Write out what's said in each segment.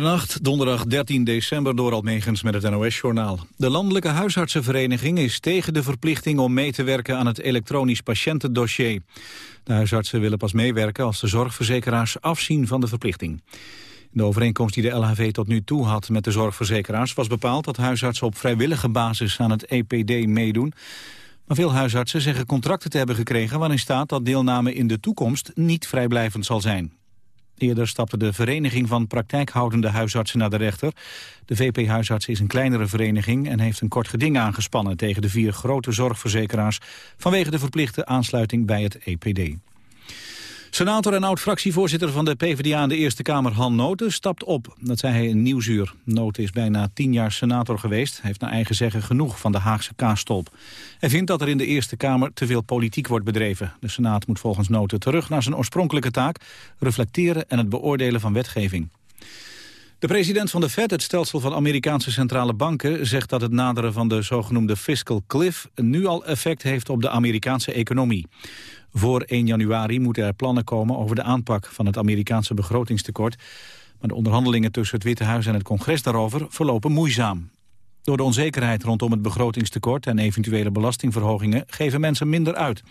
Nacht, donderdag 13 december, door Almegens met het NOS-journaal. De Landelijke Huisartsenvereniging is tegen de verplichting om mee te werken aan het elektronisch patiëntendossier. De huisartsen willen pas meewerken als de zorgverzekeraars afzien van de verplichting. In de overeenkomst die de LHV tot nu toe had met de zorgverzekeraars was bepaald dat huisartsen op vrijwillige basis aan het EPD meedoen. Maar veel huisartsen zeggen contracten te hebben gekregen waarin staat dat deelname in de toekomst niet vrijblijvend zal zijn. Eerder stapte de Vereniging van Praktijkhoudende Huisartsen naar de rechter. De VP Huisartsen is een kleinere vereniging en heeft een kort geding aangespannen tegen de vier grote zorgverzekeraars vanwege de verplichte aansluiting bij het EPD. Senator en oud-fractievoorzitter van de PvdA in de Eerste Kamer, Han Noten, stapt op. Dat zei hij in Nieuwsuur. Noten is bijna tien jaar senator geweest. Hij heeft naar eigen zeggen genoeg van de Haagse kaasstolp. Hij vindt dat er in de Eerste Kamer te veel politiek wordt bedreven. De Senaat moet volgens Noten terug naar zijn oorspronkelijke taak... reflecteren en het beoordelen van wetgeving. De president van de Fed, het stelsel van Amerikaanse centrale banken... zegt dat het naderen van de zogenoemde fiscal cliff... nu al effect heeft op de Amerikaanse economie. Voor 1 januari moeten er plannen komen over de aanpak van het Amerikaanse begrotingstekort. Maar de onderhandelingen tussen het Witte Huis en het congres daarover verlopen moeizaam. Door de onzekerheid rondom het begrotingstekort en eventuele belastingverhogingen geven mensen minder uit.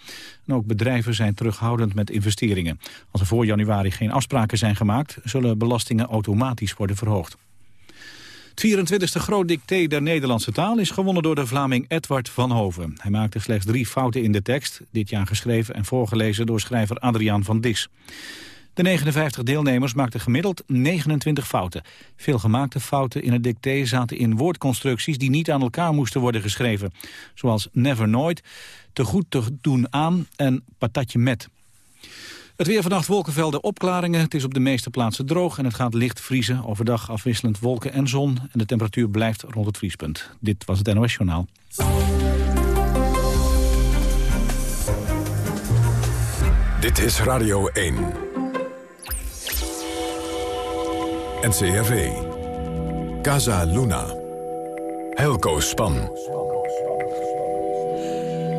En ook bedrijven zijn terughoudend met investeringen. Als er voor januari geen afspraken zijn gemaakt, zullen belastingen automatisch worden verhoogd. Het 24e groot dicté der Nederlandse taal is gewonnen door de Vlaming Edward van Hoven. Hij maakte slechts drie fouten in de tekst, dit jaar geschreven en voorgelezen door schrijver Adriaan van Dis. De 59 deelnemers maakten gemiddeld 29 fouten. Veel gemaakte fouten in het dicté zaten in woordconstructies die niet aan elkaar moesten worden geschreven. Zoals never nooit, te goed te doen aan en patatje met. Het weer vannacht wolkenvelden opklaringen. Het is op de meeste plaatsen droog en het gaat licht vriezen. Overdag afwisselend wolken en zon. En de temperatuur blijft rond het vriespunt. Dit was het NOS Journaal. Dit is Radio 1. NCRV. Casa Luna. Helco Span.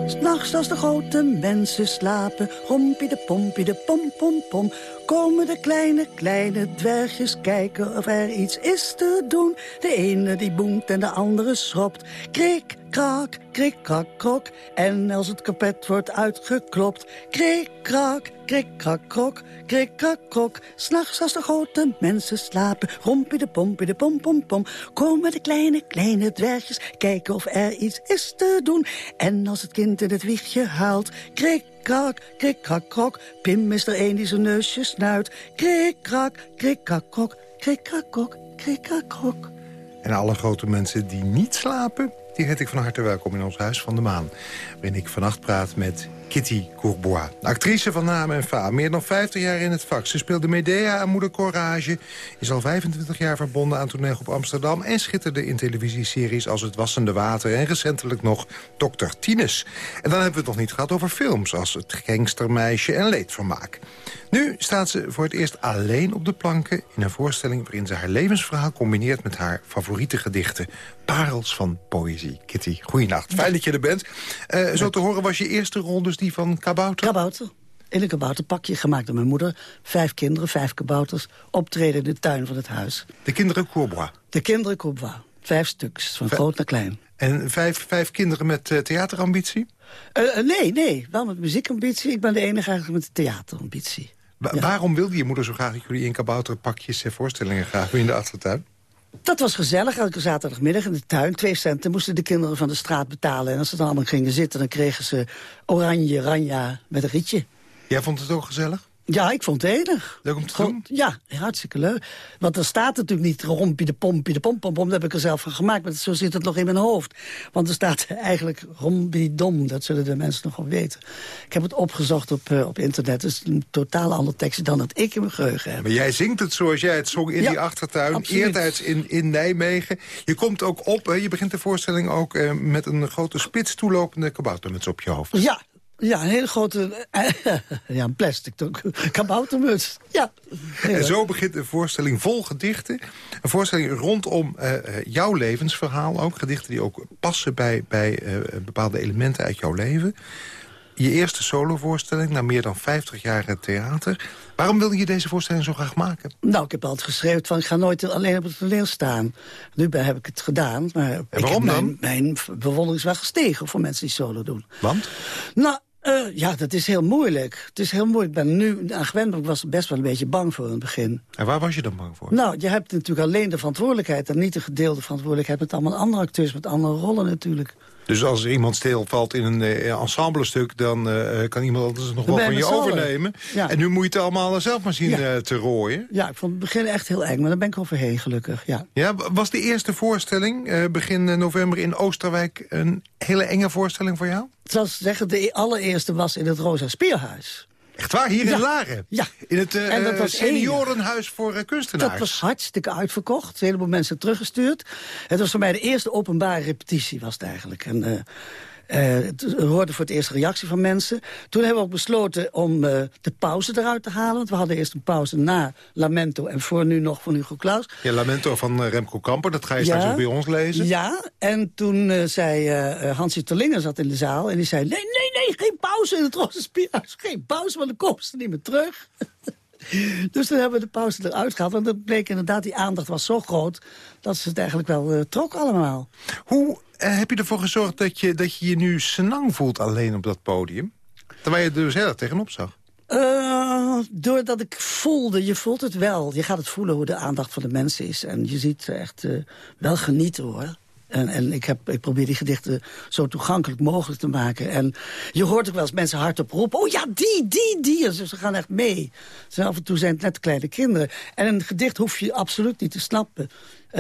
S'nachts als de grote mensen slapen, rompie de pompie de pom pom pom, komen de kleine, kleine dwergjes kijken of er iets is te doen. De ene die boemt en de andere schropt. Krik, krak, krik, krak, krok. En als het kapet wordt uitgeklopt, krik, krak, krik, krak, krok, krik, krak, krok. S'nachts als de grote mensen slapen, rompie de pompie de pom pom pom, komen de kleine, kleine dwergjes kijken of er iets is te doen. En als het kind in het wiegje huilt, krik, krak, krik, krak, krok. Pim is er een die zijn neusje snuit. Krik, krak, krik, krak, krok. Krik, krak, krok, krik, krok. En alle grote mensen die niet slapen, die heet ik van harte welkom in ons Huis van de Maan. Waarin ik vannacht praat met Kitty Courbois. Actrice van naam en faam. Meer dan 50 jaar in het vak. Ze speelde Medea aan Moeder Courage. Is al 25 jaar verbonden aan toneel op Amsterdam. En schitterde in televisieseries als Het Wassende Water. En recentelijk nog Dr. Tines. En dan hebben we het nog niet gehad over films. Als Het Gangstermeisje en Leedvermaak. Nu staat ze voor het eerst alleen op de planken... in een voorstelling waarin ze haar levensverhaal combineert... met haar favoriete gedichten. Parels van poëzie. Kitty, goeienacht. Fijn dat je er bent. Uh, zo te horen was je eerste rol dus die van Kabouter? Kabouter. In een kabouterpakje gemaakt door mijn moeder. Vijf kinderen, vijf kabouters. Optreden in de tuin van het huis. De kinderen Courbois? De kinderen Courbois. Vijf stuks, van groot naar klein. En vijf, vijf kinderen met uh, theaterambitie? Uh, nee, nee. Wel met muziekambitie. Ik ben de enige eigenlijk met theaterambitie. Waarom wilde je moeder zo graag dat jullie in kabouterpakjes en voorstellingen gaven in de achtertuin? Dat was gezellig. Elke zaterdagmiddag in de tuin. Twee centen moesten de kinderen van de straat betalen. En als ze dan allemaal gingen zitten, dan kregen ze oranje ranja met een rietje. Jij vond het ook gezellig? Ja, ik vond het enig. Leuk om te doen? Ja, hartstikke leuk. Want er staat natuurlijk niet rompie de pompie de pom pom pom. Dat heb ik er zelf van gemaakt, maar zo zit het nog in mijn hoofd. Want er staat eigenlijk rompie dom. Dat zullen de mensen nog wel weten. Ik heb het opgezocht op, uh, op internet. Het is een totaal andere tekst dan dat ik in mijn geheugen heb. Maar jij zingt het zoals jij het zong in die achtertuin. Absoluut. Eertijds in, in Nijmegen. Je komt ook op, hè, je begint de voorstelling ook uh, met een grote spits toelopende kaboutermuts op je hoofd. Ja, ja, een hele grote... ja, een plastic kaboutermuts. Ja. En zo begint een voorstelling vol gedichten. Een voorstelling rondom uh, jouw levensverhaal ook. Gedichten die ook passen bij, bij uh, bepaalde elementen uit jouw leven. je eerste solovoorstelling na meer dan 50 jaar theater. Waarom wilde je deze voorstelling zo graag maken? Nou, ik heb altijd geschreven van ik ga nooit alleen op het toneel staan. Nu heb ik het gedaan. Maar en waarom ik dan? Mijn, mijn bewondering is wel gestegen voor mensen die solo doen. Want? Nou, uh, ja, dat is heel moeilijk. Het is heel moeilijk. Ik ben nu aan gewend, maar ik was best wel een beetje bang voor in het begin. En waar was je dan bang voor? Nou, je hebt natuurlijk alleen de verantwoordelijkheid... en niet de gedeelde verantwoordelijkheid met allemaal andere acteurs... met andere rollen natuurlijk. Dus als iemand stilvalt in een uh, ensemblestuk... dan uh, kan iemand anders nog wel van je overnemen. Ja. En nu moet je het allemaal zelf maar zien ja. te rooien. Ja, ik vond het begin echt heel eng, maar daar ben ik overheen gelukkig. Ja, ja was de eerste voorstelling begin november in Oosterwijk... een hele enge voorstelling voor jou? Ik zal zeggen, de allereerste was in het Rosa Speerhuis. Echt waar? Hier ja. in Laren? Ja. In het uh, en dat was seniorenhuis voor uh, kunstenaars? Dat was hartstikke uitverkocht. Een heleboel mensen teruggestuurd. Het was voor mij de eerste openbare repetitie was het eigenlijk. En, uh, we hoorden voor het eerst reactie van mensen. Toen hebben we ook besloten om uh, de pauze eruit te halen. Want we hadden eerst een pauze na Lamento en voor nu nog van Hugo Claus. Ja, Lamento van uh, Remco Kamper, dat ga je ja, straks ook bij ons lezen. Ja, en toen zei Hansie Terlinger zat in de zaal en die zei... nee, nee, nee, geen pauze in het Roze Spierhuis. Geen pauze, want dan komen ze niet meer terug. Dus toen hebben we de pauze eruit gehaald. Want het bleek inderdaad, die aandacht was zo groot... dat ze het eigenlijk wel uh, trok allemaal. Hoe heb je ervoor gezorgd dat je, dat je je nu senang voelt alleen op dat podium? Terwijl je er dus heel erg tegenop zag. Uh, doordat ik voelde, je voelt het wel. Je gaat het voelen hoe de aandacht van de mensen is. En je ziet echt uh, wel genieten hoor. En, en ik, heb, ik probeer die gedichten zo toegankelijk mogelijk te maken. En je hoort ook wel eens mensen hardop roepen... oh ja, die, die, die. Ze gaan echt mee. Ze af en toe zijn het net kleine kinderen. En een gedicht hoef je absoluut niet te snappen.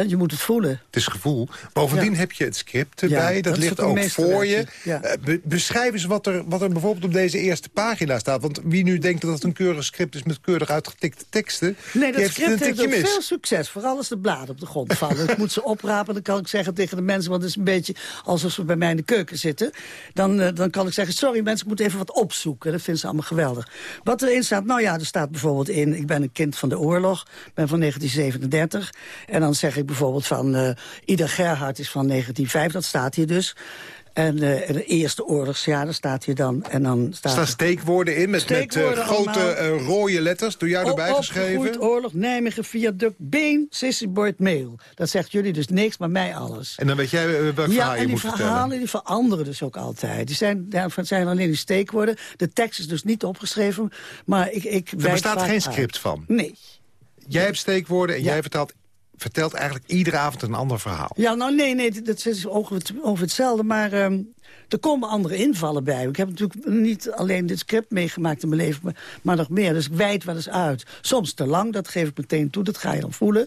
Je moet het voelen. Het is gevoel. Bovendien ja. heb je het script erbij. Ja, dat, dat ligt ook voor je. Ja. Be beschrijf eens wat er, wat er bijvoorbeeld op deze eerste pagina staat. Want wie nu denkt dat het een keurig script is met keurig uitgetikte teksten... Nee, dat heeft script heeft ook mis. veel succes. Vooral als de bladen op de grond vallen. ik moet ze oprapen. Dan kan ik zeggen tegen de mensen... want het is een beetje alsof ze bij mij in de keuken zitten. Dan, uh, dan kan ik zeggen... sorry mensen, ik moet even wat opzoeken. Dat vinden ze allemaal geweldig. Wat erin staat... nou ja, er staat bijvoorbeeld in... ik ben een kind van de oorlog. Ik ben van 1937. En dan zeg ik bijvoorbeeld van... Uh, Ida Gerhard is van 1905, dat staat hier dus. En uh, de eerste oorlogsjaar, daar staat hier dan. En dan staat staan steekwoorden in met, steekwoorden met uh, grote uh, rode letters. Door jou op, erbij geschreven. oorlog, Nijmegen, Viaduct, Been, Sissibord, Mail. Dat zegt jullie dus niks, maar mij alles. En dan weet jij welk ja, je moet die verhalen vertellen. die veranderen dus ook altijd. Die zijn, daarvan zijn alleen die steekwoorden. De tekst is dus niet opgeschreven, maar ik, ik Er bestaat geen script uit. van? Nee. Jij hebt steekwoorden en Ja. jij vertelt vertelt eigenlijk iedere avond een ander verhaal. Ja, nou nee, nee, dat is ongeveer, ongeveer hetzelfde, maar um, er komen andere invallen bij. Ik heb natuurlijk niet alleen dit script meegemaakt in mijn leven, maar, maar nog meer. Dus ik wijd wel eens uit. Soms te lang, dat geef ik meteen toe, dat ga je dan voelen.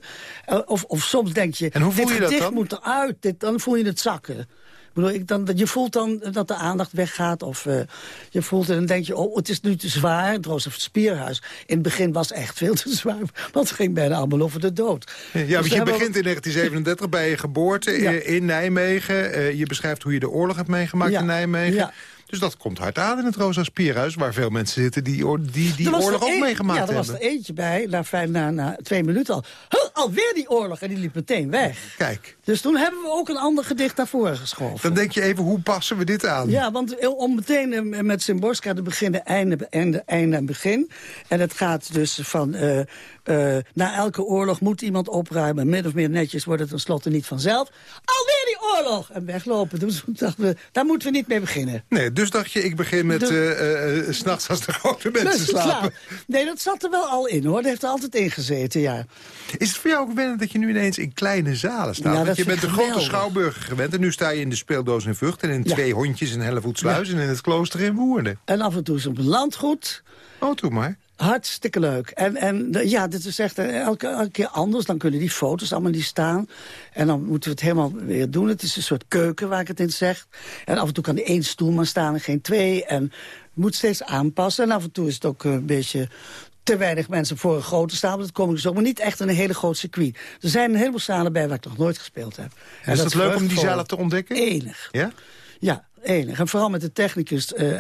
Uh, of, of soms denk je, En hoe voel dit je dat gedicht dan? moet eruit, dit, dan voel je het zakken. Ik bedoel, ik dan, je voelt dan dat de aandacht weggaat. Of uh, je voelt en dan denk je, oh, het is nu te zwaar. Het Roze Spierhuis. In het begin was echt veel te zwaar. Want het ging bijna allemaal over de dood. Ja, Dus want we je begint in 1937 bij je geboorte Ja. eh, in Nijmegen. Eh, je beschrijft hoe je de oorlog hebt meegemaakt Ja. in Nijmegen. Ja. Dus dat komt hard aan in het Rosa Spierhuis... waar veel mensen zitten die die, die oorlog ook een- meegemaakt Ja, er was hebben. er eentje bij, na, vijf, na, na twee minuten al. Huh, alweer die oorlog, en die liep meteen weg. Kijk, Dus toen hebben we ook een ander gedicht naar voren geschoven. dan denk je even, hoe passen we dit aan? Ja, want om meteen eh, met Symborska te beginnen, einde, einde, einde en begin. En het gaat dus van, eh, eh, na elke oorlog moet iemand opruimen. Min of meer netjes wordt het tenslotte niet vanzelf. Alweer die oorlog! En weglopen. Dus dachten we, daar moeten we niet mee beginnen. Nee, dus dacht je, ik begin met Dus- eh, eh, 's s'nachts als de grote mensen Dus slapen. Nee, dat zat er wel al in hoor. Dat heeft er altijd in gezeten, ja. Is het voor jou ook wennen dat je nu ineens in kleine zalen staat? Ja, Want dat je bent de grote schouwburger gewend... en nu sta je in de speeldoos in Vught... en in Ja. twee hondjes in Hellevoetsluis... en in het klooster in Woerden. En af en toe is op een landgoed. Oh, doe maar. Hartstikke leuk. En, en ja, dit is echt eh, elke, elke keer anders. Dan kunnen die foto's allemaal niet staan. En dan moeten we het helemaal weer doen. Het is een soort keuken waar ik het in zeg. En af en toe kan er één stoel maar staan en geen twee. En moet steeds aanpassen. En af en toe is het ook eh, een beetje te weinig mensen voor een grote zaal. Dat kom ik dus ook, maar niet echt een hele groot circuit. Er zijn een heleboel zalen bij waar ik nog nooit gespeeld heb. En is dat leuk om die zalen te ontdekken? Enig. Ja? Ja, enig. En vooral met de technicus, uh,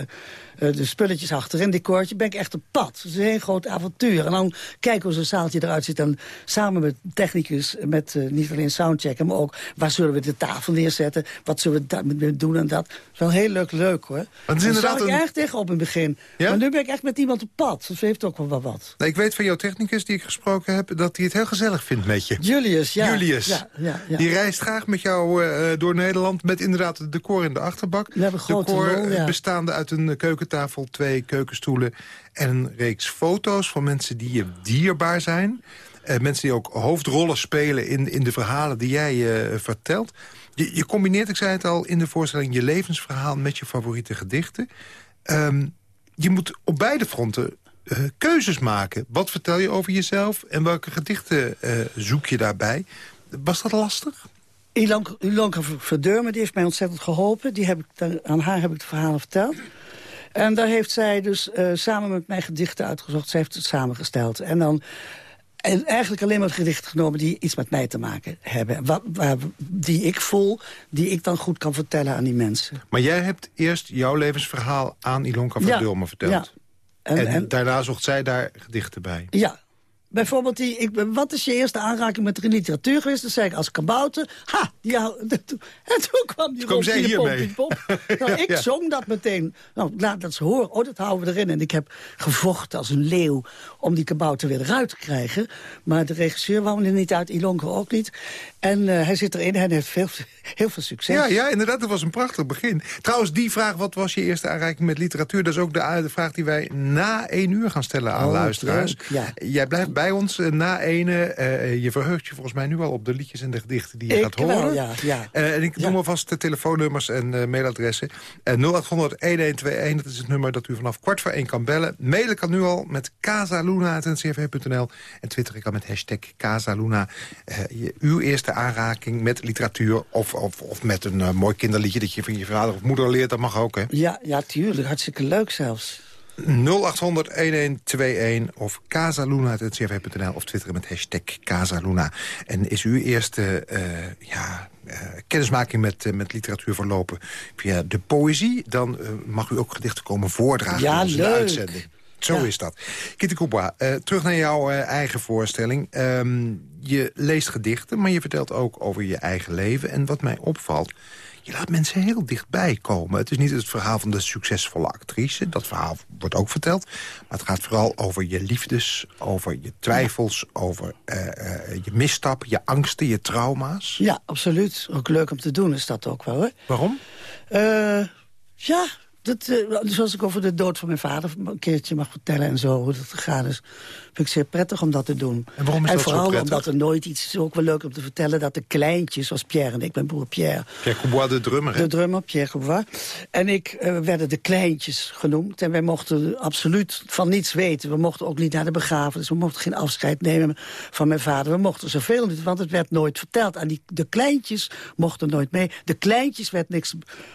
de spulletjes achterin, decoortje, ben ik echt op pad. Het is een heel groot avontuur. En dan kijken hoe zo'n zaaltje eruit ziet. En samen met technicus, met uh, niet alleen soundchecken, maar ook waar zullen we de tafel neerzetten? Wat zullen we doen en dat? Dat is wel heel leuk, leuk hoor. Dat is inderdaad ik een... erg tegenop in het begin. Ja? Maar nu ben ik echt met iemand op pad. Dus heeft ook wel wat. Nou, ik weet van jouw technicus die ik gesproken heb, dat hij het heel gezellig vindt met je. Julius, ja. Julius. Ja, ja, ja. Die reist graag met jou uh, door Nederland met inderdaad het decor in de achterbak. We decor ja. bestaande uit een keukentafel, twee keukenstoelen... en een reeks foto's van mensen die je dierbaar zijn. Uh, mensen die ook hoofdrollen spelen in, in de verhalen die jij uh, vertelt. Je, je, combineert, ik zei het al, in de voorstelling je levensverhaal met je favoriete gedichten. Um, je moet op beide fronten uh, keuzes maken. Wat vertel je over jezelf en welke gedichten zoek je daarbij? Was dat lastig? Ilonka Verdurme, die heeft mij ontzettend geholpen. Die heb ik, aan haar heb ik de verhalen verteld. En daar heeft zij dus uh, samen met mij gedichten uitgezocht. Zij heeft het samengesteld. En dan en eigenlijk alleen maar gedichten genomen die iets met mij te maken hebben. Wat, waar, die ik voel, die ik dan goed kan vertellen aan die mensen. Maar jij hebt eerst jouw levensverhaal aan Ilonka Verdurme ja, verteld. Ja. En, en, en, daarna zocht zij daar gedichten bij. Ja, Bijvoorbeeld, die, ik, wat is je eerste aanraking met de literatuur geweest? Dan zei ik als kabouter. Ha! Die, en toen kwam die Kom zij hiermee? Nou, ik zong dat meteen. Nou, laat dat ze horen. Oh, dat houden we erin. En ik heb gevochten als een leeuw om die kabouter weer eruit te krijgen. Maar de regisseur wou er niet uit, Ilonker ook niet. En uh, hij zit erin en heeft veel, heel veel succes. Ja, ja, inderdaad, dat was een prachtig begin. Trouwens, die vraag, wat was je eerste aanraking met literatuur... dat is ook de, de vraag die wij na één uur gaan stellen aan oh, luisteraars. ja. Jij blijft bij ons uh, na ene. Uh, je verheugt je volgens mij nu al op de liedjes en de gedichten die je ik gaat horen. Wel, ja, ja. en ik noem alvast de telefoonnummers en mailadressen. 0800-1121, dat is het nummer dat u vanaf kwart voor één kan bellen. Mailen kan nu al met casaluna.ncrv.nl en twitteren kan met hashtag Casaluna. uw eerste aanraking met literatuur... of, of, of met een mooi kinderliedje dat je van je vader of moeder leert. Dat mag ook, hè? Ja, ja tuurlijk. Hartstikke leuk zelfs. 0800-1121 of casaluna.ncrv.nl of twitteren met hashtag Casaluna. En is uw eerste uh, ja, uh, kennismaking met, uh, met literatuur verlopen via de poëzie... dan mag u ook gedichten komen voordragen ja, in de uitzending. Zo is dat. Kitty uh, terug naar jouw eigen voorstelling. Um, je leest gedichten, maar je vertelt ook over je eigen leven. En wat mij opvalt, je laat mensen heel dichtbij komen. Het is niet het verhaal van de succesvolle actrice. Dat verhaal wordt ook verteld. Maar het gaat vooral over je liefdes, over je twijfels... over uh, je misstappen, je angsten, je trauma's. Ja, absoluut. Ook leuk om te doen is dat ook wel. Hè? Waarom? ja, dat, uh, zoals ik over de dood van mijn vader een keertje mag vertellen en zo, hoe dat gegaan is vind ik zeer prettig om dat te doen. En waarom is en dat vooral omdat er nooit iets, is ook wel leuk om te vertellen... dat de kleintjes, zoals Pierre en ik, mijn broer Pierre... Pierre Coubois, de drummer, De drummer, Pierre Coubois. En ik uh, werden de kleintjes genoemd. En wij mochten absoluut van niets weten. We mochten ook niet naar de begrafenis. We mochten geen afscheid nemen van mijn vader. We mochten zoveel niet, want het werd nooit verteld. En die, de kleintjes mochten nooit mee. De kleintjes werd niks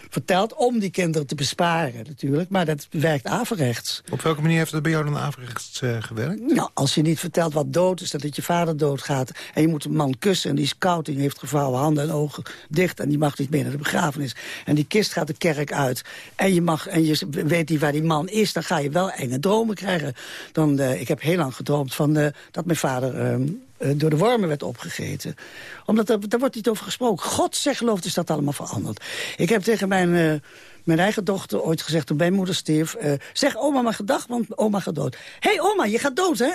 verteld om die kinderen te besparen natuurlijk. Maar dat werkt averechts. Op welke manier heeft het bij jou dan averechts uh, gewerkt? Nou, als je niet vertelt wat dood is, dat het je vader doodgaat... en je moet een man kussen en die is koud en die heeft gevouwen handen en ogen dicht... en die mag niet meer naar de begrafenis. En die kist gaat de kerk uit en je, mag, en je weet niet waar die man is... dan ga je wel enge dromen krijgen. Dan, uh, ik heb heel lang gedroomd van, uh, dat mijn vader... Uh, door de wormen werd opgegeten. Omdat er, daar wordt niet over gesproken. God zegt gelooft is dat allemaal veranderd. Ik heb tegen mijn, mijn eigen dochter ooit gezegd toen mijn moeder stierf... Uh, zeg oma maar gedag, want oma gaat dood. Hé hey, oma, je gaat dood, hè?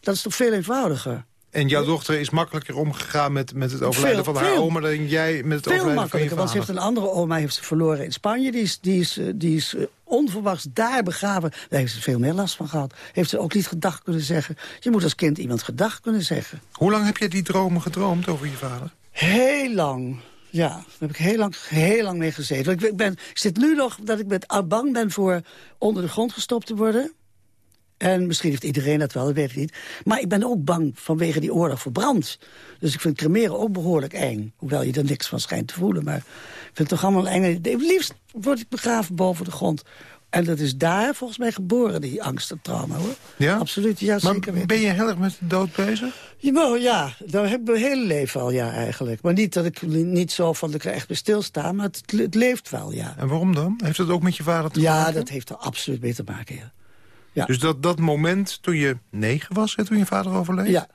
Dat is toch veel eenvoudiger. En jouw dochter is makkelijker omgegaan met, met het overlijden van haar oma... dan jij met het overlijden van je want ze heeft een andere oma heeft ze verloren in Spanje. Die is, die is, die is uh, onverwachts daar begraven. Daar heeft ze veel meer last van gehad. Heeft ze ook niet gedacht kunnen zeggen. Je moet als kind iemand gedacht kunnen zeggen. Hoe lang heb je die dromen gedroomd over je vader? Heel lang. Ja, daar heb ik heel lang, heel lang mee gezeten. Ik, ben, ik zit nu nog dat ik met bang ben voor onder de grond gestopt te worden. En misschien heeft iedereen dat wel, dat weet ik niet. Maar ik ben ook bang vanwege die oorlog voor brand. Dus ik vind cremeren ook behoorlijk eng. Hoewel je er niks van schijnt te voelen. Maar ik vind het toch allemaal eng. Het liefst word ik begraven boven de grond. En dat is daar volgens mij geboren, die angst en trauma, hoor. Ja? Absoluut, ja, maar zeker weten. ben je heel erg met de dood bezig? Ja, ja, daar heb ik mijn hele leven al, ja, eigenlijk. Maar niet dat ik niet zo van dat ik er echt bij stilsta, maar het, het leeft wel, ja. En waarom dan? Heeft dat ook met je vader te Ja, maken? dat heeft er absoluut mee te maken, ja. Ja. Dus dat, dat moment toen je negen was, hè, toen je vader overleed... Ja.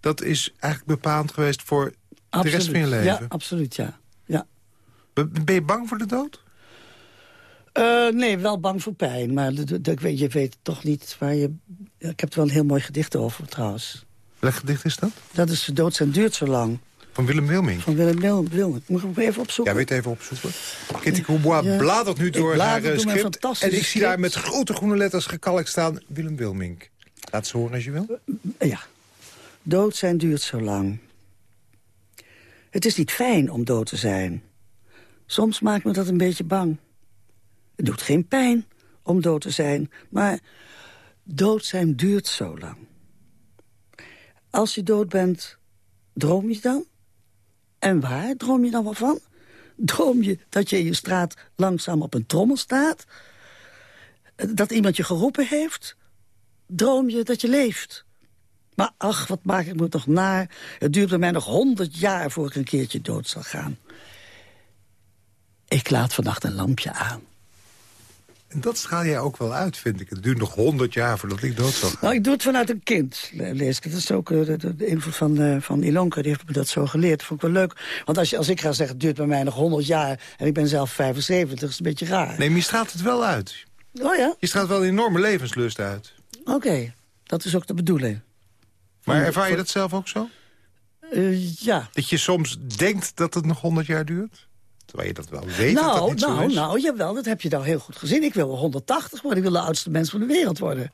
dat is eigenlijk bepalend geweest voor de rest van je leven? Ja, absoluut, ja. ja. Ben je bang voor de dood? Eh, nee, wel bang voor pijn. Maar ik weet, je weet toch niet waar je... Ik heb er wel een heel mooi gedicht over, trouwens. Welk gedicht is dat? Dat is De dood zijn duurt zo lang. Van Willem Wilming. Van Willem Wil- Wilming. Moet ik hem even opzoeken? Ja, weet even opzoeken. Kitty Courbois Ja. bladert nu door haar door eh, script. En ik zie daar met grote groene letters gekalkt staan... Willem Wilming. Laat ze horen als je wil. Ja. Dood zijn duurt zo lang. Het is niet fijn om dood te zijn. Soms maakt me dat een beetje bang. Het doet geen pijn om dood te zijn, maar dood zijn duurt zo lang. Als je dood bent, droom je dan? En waar droom je dan wel van? Droom je dat je in je straat langzaam op een trommel staat? Dat iemand je geroepen heeft? Droom je dat je leeft? Maar ach, wat maak ik me toch naar. Het duurt bij mij nog honderd jaar voor ik een keertje dood zal gaan. Ik laat vannacht een lampje aan. En dat straal jij ook wel uit, vind ik. Het duurt nog honderd jaar voordat ik dood zal gaan. Nou, ik doe het vanuit een kind, le- lees ik. Dat is ook eh, de, invloed van, eh, van Ilonka, die heeft me dat zo geleerd. Dat vond ik wel leuk. Want als, je, als ik ga zeggen, het duurt bij mij nog 100 jaar... en ik ben zelf 75, is een beetje raar. Nee, maar je straalt het wel uit. Oh ja? Je straalt wel een enorme levenslust uit. Oké. Dat is ook de bedoeling. Maar Van- ervaar je van- dat zelf ook zo? Eh, ja. Dat je soms denkt dat het nog honderd jaar duurt? Terwijl je dat wel weet dat dat Nou, zo nou, is. nou, jawel, dat heb je nou heel goed gezien. Ik wil wel 180 worden, ik wil de oudste mens van de wereld worden.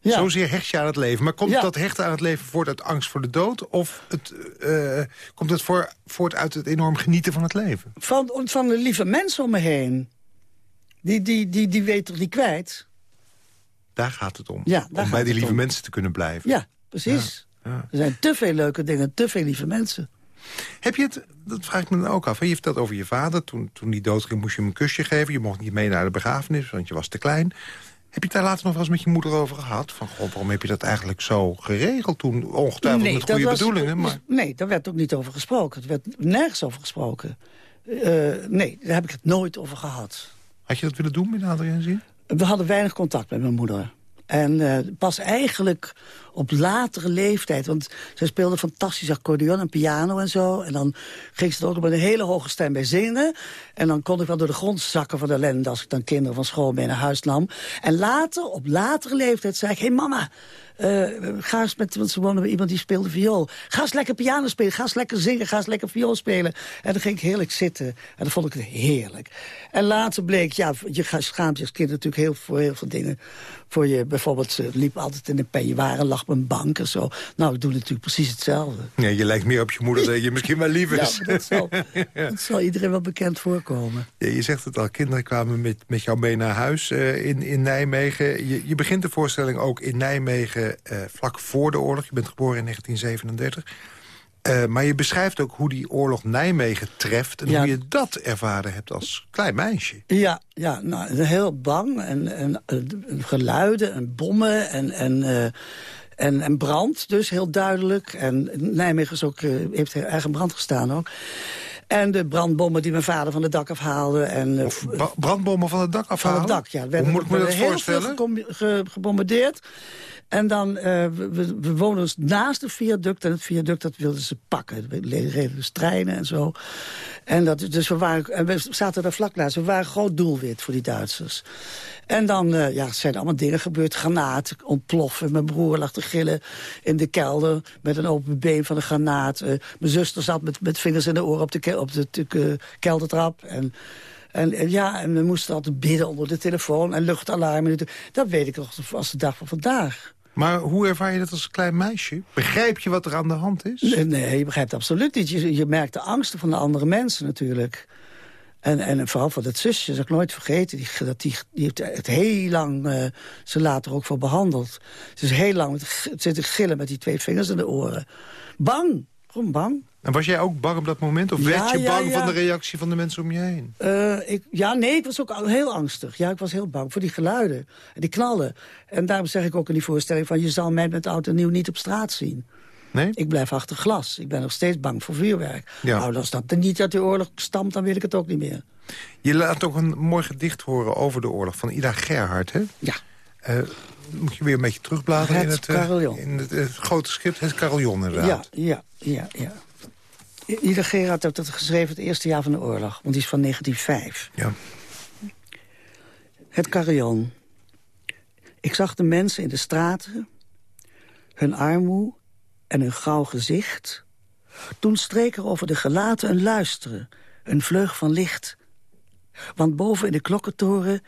Ja. Zozeer hecht je aan het leven. Maar komt Ja. dat hechten aan het leven voort uit angst voor de dood? Of het, eh, komt het voor, voort uit het enorm genieten van het leven? Van, van de lieve mensen om me heen. Die, die, die, die weet toch niet kwijt? Daar gaat het om. Ja, om bij die lieve om. mensen te kunnen blijven. Ja, precies. Er zijn te veel leuke dingen, te veel lieve mensen. Heb je het, dat vraag ik me dan ook af. hè? Je vertelt over je vader. Toen, toen die doodging moest je hem een kusje geven. Je mocht niet mee naar de begrafenis, want je was te klein. Heb je het daar later nog wel eens met je moeder over gehad? Van, god, waarom heb je dat eigenlijk zo geregeld toen? Ongetwijfeld met goede was- bedoelingen. Maar... Nee, daar werd ook niet over gesproken. Er werd nergens over gesproken. Eh, nee, daar heb ik het nooit over gehad. Had je dat willen doen met Adriaan Zien? We hadden weinig contact met mijn moeder. En eh, pas eigenlijk op latere leeftijd... want zij speelde fantastisch accordeon en piano en zo... en dan ging ze er ook met een hele hoge stem bij zingen... en dan kon ik wel door de grond zakken van de ellende... als ik dan kinderen van school mee naar huis nam. En later, op latere leeftijd, zei ik... hé hey mama, eh, ga eens met... want ze woonde bij iemand die speelde viool. Ga eens lekker piano spelen, ga eens lekker zingen... ga eens lekker viool spelen. En dan ging ik heerlijk zitten. En dan vond ik het heerlijk. En later bleek, ja, je schaamt je als kind natuurlijk heel, voor heel veel dingen. Voor je, bijvoorbeeld, ze liep altijd in een peignoir en lag op een bank en zo. Nou, ik doe natuurlijk precies hetzelfde. Nee, je lijkt meer op je moeder dan je misschien wel lief Ja, is. maar dat zal, dat zal iedereen wel bekend voorkomen. Ja, je zegt het al, kinderen kwamen met, met jou mee naar huis eh, in, in Nijmegen. Je, je begint de voorstelling ook in Nijmegen eh, vlak voor de oorlog. Je bent geboren in 1937. Eh, maar je beschrijft ook hoe die oorlog Nijmegen treft... en Ja. hoe je dat ervaren hebt als klein meisje. Ja, ja nou, heel bang. En, en, geluiden en bommen en, en, en, en brand, dus heel duidelijk. En Nijmegen is ook, eh, heeft eigen brand gestaan ook. En de brandbommen die mijn vader van het dak afhaalde. En, eh, Of brandbommen van het dak van afhalen? het dak, ja. Er Hoe werden- moet ik me dat werden heel veel voorstellen? ge- gebombardeerd. En dan, eh, we, we, we wonen dus naast het viaduct. En het viaduct, dat wilden ze pakken. We reden dus treinen en zo. En dat, dus we, waren, en we zaten daar vlak naast. We waren groot doelwit voor die Duitsers. En dan eh, ja, zijn er allemaal dingen gebeurd. Granaat ontploffen. Mijn broer lag te gillen in de kelder met een open been van een granaat. Eh, mijn zuster zat met, met vingers in de oren op de, op de, eh, keldertrap. En, en, en ja, en we moesten altijd bidden onder de telefoon. En luchtalarm. Dat weet ik nog als de dag van vandaag. Maar hoe ervaar je dat als klein meisje? Begrijp je wat er aan de hand is? Nee, nee, je begrijpt absoluut niet. Je, je merkt de angsten van de andere mensen natuurlijk. En, en vooral van dat zusje, dat ik nooit vergeten. Die, dat die, die heeft het heel lang, eh, ze later ook voor behandeld. Ze is heel lang zitten gillen met die twee vingers in de oren. Bang, gewoon bang. En was jij ook bang op dat moment? Of werd je bang van de reactie van de mensen om je heen? Uh, ik, ja, nee, ik was ook heel angstig. Ja, ik was heel bang voor die geluiden en die knallen. En daarom zeg ik ook in die voorstelling van... je zal mij met auto nieuw niet op straat zien. Nee? Ik blijf achter glas. Ik ben nog steeds bang voor vuurwerk. Ja. Nou, als dat niet uit de oorlog stamt, dan wil ik het ook niet meer. Je laat ook een mooi gedicht horen over de oorlog van Ida Gerhard, hè? Ja. Uh, moet je weer een beetje terugbladeren in het, uh, in het, het, grote script, het carillon inderdaad. Ja, ja, ja, ja. Ida Gerhard heeft het geschreven het eerste jaar van de oorlog. Want die is van 1905. Ja. Het carillon. Ik zag de mensen in de straten, hun armoe en hun grauw gezicht. Toen streek er over de gelaten een luisteren, een vleug van licht. Want boven in de klokkentoren,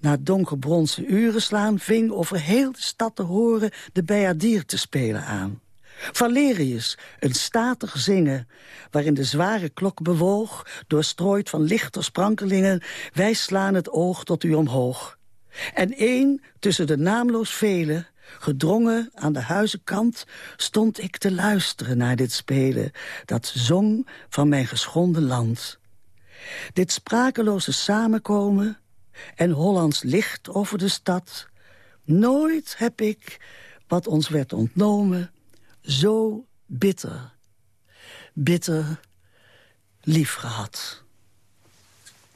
na donkerbronzen uren slaan... ving over heel de stad te horen de Bayadier te spelen aan. Valerius, een statig zingen, waarin de zware klok bewoog... doorstrooid van lichte sprankelingen, wij slaan het oog tot u omhoog. En één tussen de naamloos velen, gedrongen aan de huizenkant... stond ik te luisteren naar dit spelen, dat zong van mijn geschonden land. Dit sprakeloze samenkomen en Hollands licht over de stad... nooit heb ik, wat ons werd ontnomen zo bitter, bitter lief gehad.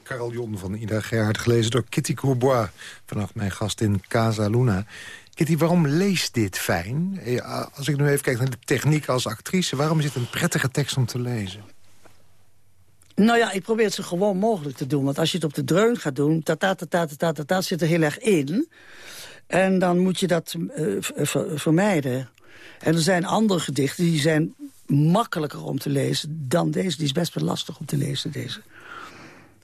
Carillon van Ida Gerhard, gelezen door Kitty Courbois... vanaf mijn gast in Casa Luna. Kitty, waarom leest dit fijn? Eh, als ik nu even kijk naar de techniek als actrice... waarom is het een prettige tekst om te lezen? Nou ja, ik probeer het zo gewoon mogelijk te doen. Want als je het op de dreun gaat doen... ta ta ta ta ta ta, ta zit er heel erg in. En dan moet je dat uh, vermijden. En er zijn andere gedichten die zijn makkelijker om te lezen dan deze. Die is best wel lastig om te lezen, deze.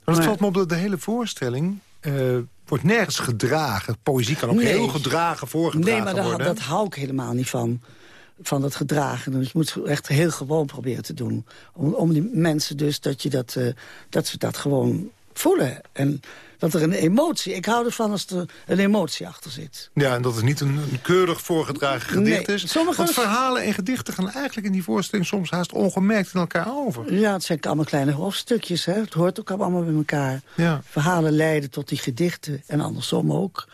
Maar het valt me op dat de hele voorstelling... Uh, wordt nergens gedragen. Poëzie kan ook heel gedragen voorgedragen Nee, maar worden. dat hou ik helemaal niet van. Van dat gedragen. Dus je moet het echt heel gewoon proberen te doen. Om, om die mensen dus dat, je dat, uh, dat ze dat gewoon voelen. En dat er een emotie... Ik hou ervan als er een emotie achter zit. Ja, en dat het niet een, een keurig voorgedragen gedicht is. Sommige... Want verhalen en gedichten gaan eigenlijk in die voorstelling... soms haast ongemerkt in elkaar over. Ja, het zijn allemaal kleine hoofdstukjes. Hè? Het hoort ook allemaal bij elkaar. Ja. Verhalen leiden tot die gedichten. En andersom ook.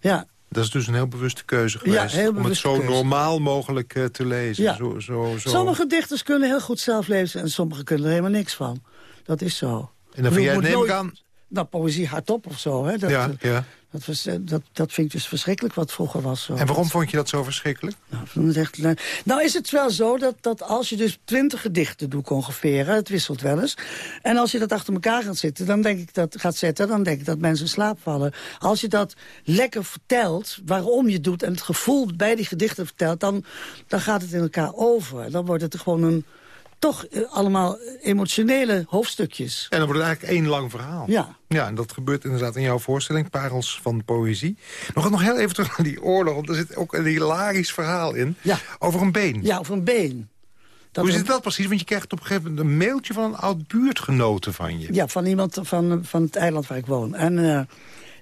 Ja, dat is dus een heel bewuste keuze geweest. Ja, om het zo normaal mogelijk uh, te lezen. Ja. Zo, zo, zo. Sommige dichters kunnen heel goed zelf lezen... en sommige kunnen er helemaal niks van. Dat is zo. En dan vind jij neem ik aan nou, poëzie hardop of zo. Hè? Dat, ja, ja. Dat, was, eh, dat, dat vind ik dus verschrikkelijk wat vroeger was. Zo. En waarom vond je dat zo verschrikkelijk? Nou, echt, nou is het wel zo dat, dat als je dus twintig gedichten doet ongeveer... het wisselt wel eens. En als je dat achter elkaar gaat zitten, dan denk ik dat, gaat zetten... dan denk ik dat mensen in slaap vallen. Als je dat lekker vertelt, waarom je doet... en het gevoel bij die gedichten vertelt... dan, dan gaat het in elkaar over. Dan wordt het gewoon een toch eh, allemaal emotionele hoofdstukjes. En dan wordt het eigenlijk één lang verhaal. Ja. Ja, en dat gebeurt inderdaad in jouw voorstelling, Parels van Poëzie. Nog, nog heel even terug naar die oorlog, want er zit ook een hilarisch verhaal in. Ja. Over een been. Ja, over een been. Dat Hoe zit dat precies? Want je krijgt op een gegeven moment een mailtje van een oud buurtgenote van je. Ja, van iemand van, van het eiland waar ik woon. En... Uh,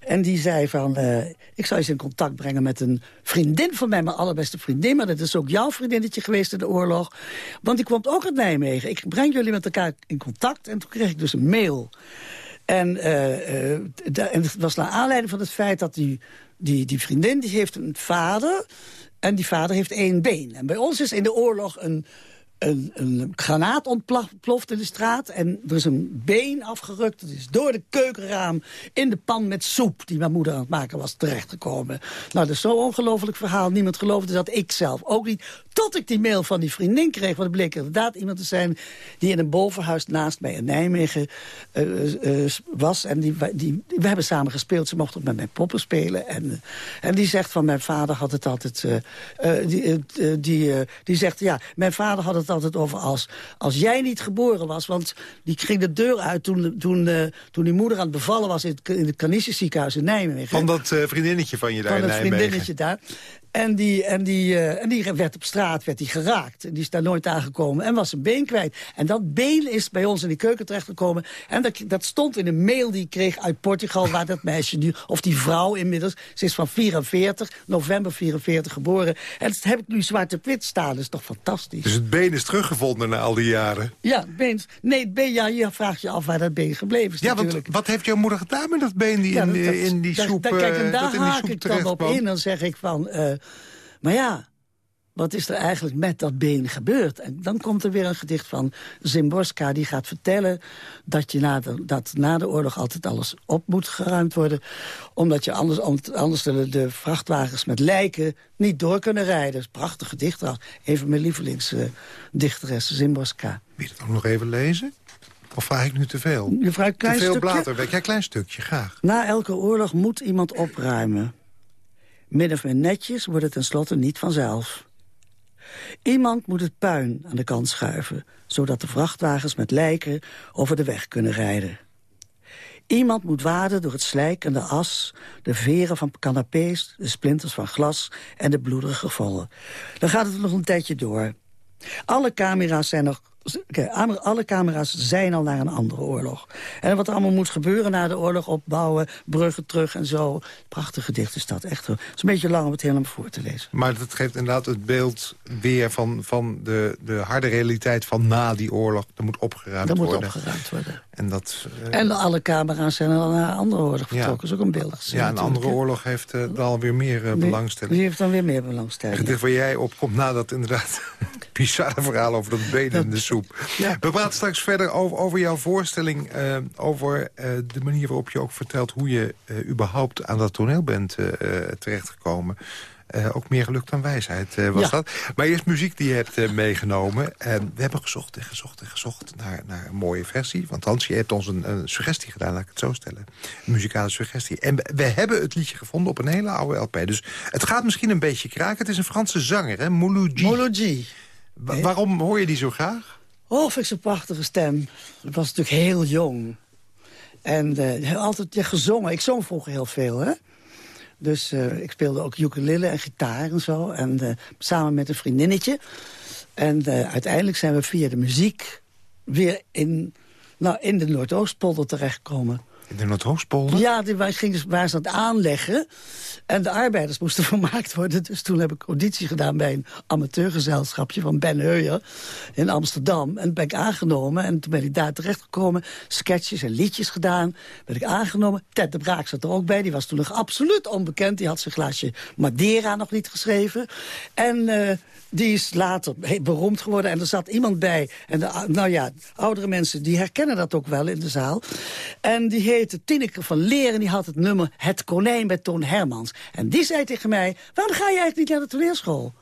en die zei van, uh, ik zou je in contact brengen met een vriendin van mij, mijn allerbeste vriendin. Maar dat is ook jouw vriendinnetje geweest in de oorlog. Want die komt ook uit Nijmegen. Ik breng jullie met elkaar in contact. En toen kreeg ik dus een mail. En, uh, en het was naar aanleiding van het feit dat die, die, die vriendin die heeft een vader. En die vader heeft één been. En bij ons is in de oorlog een een, een granaat ontploft in de straat. En er is een been afgerukt. Het is door de keukenraam in de pan met soep... die mijn moeder aan het maken was, terechtgekomen. Nou, dat is zo'n ongelooflijk verhaal. Niemand geloofde dat ik zelf ook niet. Tot ik die mail van die vriendin kreeg. Want het bleek inderdaad iemand te zijn... die in een bovenhuis naast mij in Nijmegen uh, uh, was. En die, die, we hebben samen gespeeld. Ze mocht ook met mijn poppen spelen. En, en die zegt van mijn vader had het altijd... die, die, die zegt, ja, mijn vader had het altijd over als, als jij niet geboren was. Want die ging de deur uit toen, toen, uh, toen die moeder aan het bevallen was... in het, in het Canisius ziekenhuis in Nijmegen. Van dat uh, vriendinnetje van je daar van in Nijmegen. Van dat vriendinnetje daar. En die, en, die, uh, en die werd op straat werd die geraakt. Die is daar nooit aangekomen en was zijn been kwijt. En dat been is bij ons in die keuken terechtgekomen. En dat, dat stond in een mail die ik kreeg uit Portugal... waar dat meisje nu, of die vrouw inmiddels... ze is van 44, november 44 geboren. En dat heb ik nu zwart op wit staan. Dat is toch fantastisch. Dus het been is teruggevonden na al die jaren. Ja, been. Nee, het been, ja, je vraagt je af waar dat been gebleven is Ja, want natuurlijk. wat heeft jouw moeder gedaan met dat been die Ja, in, dat- in die soep, daar- Kijk, eh, en daar dat in die haak ik dan op in. Dan zeg ik van... eh, maar ja, wat is er eigenlijk met dat been gebeurd? En dan komt er weer een gedicht van Zimborska... die gaat vertellen dat, je na de, dat na de oorlog altijd alles op moet geruimd worden. Omdat je anders, anders de, de vrachtwagens met lijken niet door kunnen rijden. Een prachtig gedicht. Een van mijn lievelingsdichteressen, Zimborska. Wil je dat ook nog even lezen? Of vraag ik nu te veel? Je vraagt een klein te veel stukje? bladerwerk. Ja, klein stukje, graag. Na elke oorlog moet iemand opruimen. Min of meer netjes wordt het tenslotte niet vanzelf. Iemand moet het puin aan de kant schuiven... zodat de vrachtwagens met lijken over de weg kunnen rijden. Iemand moet waden door het slijk en de as... de veren van canapés, de splinters van glas... en de bloederige vollen. Dan gaat het nog een tijdje door. Alle camera's zijn nog... Alle camera's zijn al naar een andere oorlog. En wat er allemaal moet gebeuren na de oorlog, opbouwen, bruggen terug en zo. Prachtig gedicht is dat, echt. Het is een beetje lang om het helemaal voor te lezen. Maar dat geeft inderdaad het beeld weer van, van de, de harde realiteit van na die oorlog. Er moet opgeruimd Dat moet worden. opgeruimd worden. En dat... eh, En alle camera's zijn al naar een andere oorlog Ja. vertrokken. Dat is ook een beeldig ja, een andere oorlog heeft eh, dan alweer meer eh, belangstelling. Die heeft dan weer meer belangstelling. gedicht waar jij opkomt nadat inderdaad bizarre verhaal over dat been in de soep. Ja. We praten straks verder over, over jouw voorstelling. over de manier waarop je ook vertelt hoe je überhaupt aan dat toneel bent terechtgekomen. Eh, ook meer geluk dan wijsheid eh, was Ja. dat. Maar eerst muziek die je hebt eh, meegenomen. En we hebben gezocht en gezocht en gezocht naar, naar een mooie versie. Want Hans, je hebt ons een, een suggestie gedaan, laat ik het zo stellen. Een muzikale suggestie. En we, we hebben het liedje gevonden op een hele oude LP. Dus het gaat misschien een beetje kraken. Het is een Franse zanger, hè? Mouloudji. Wa- waarom hoor je die zo graag? Oh, vind ik zo'n prachtige stem. Ik was natuurlijk heel jong. En altijd ja, gezongen. Ik zong vroeger heel veel, hè. Dus eh, ik speelde ook ukulele en gitaar en zo. En eh, samen met een vriendinnetje. En eh, uiteindelijk zijn we via de muziek weer in, nou, in de Noordoostpolder terechtgekomen. In de Noordhoofdpolder? Ja, die waren, gingen, waren ze aan het aanleggen. En de arbeiders moesten vermaakt worden. Dus toen heb ik auditie gedaan bij een amateurgezelschapje van Ben Heuyer in Amsterdam. En ben ik aangenomen. En toen ben ik daar terechtgekomen. Sketches en liedjes gedaan. Ben ik aangenomen. Ted de Braak zat er ook bij. Die was toen nog absoluut onbekend. Die had zijn glaasje Madeira nog niet geschreven. En eh, die is later beroemd geworden. En er zat iemand bij. En nou ja, oudere mensen die herkennen dat ook wel in de zaal. En die heette Tineke van Leer. En die had het nummer Het Konijn bij Toon Hermans. En die zei tegen mij, waarom ga je eigenlijk niet naar de toneelschool?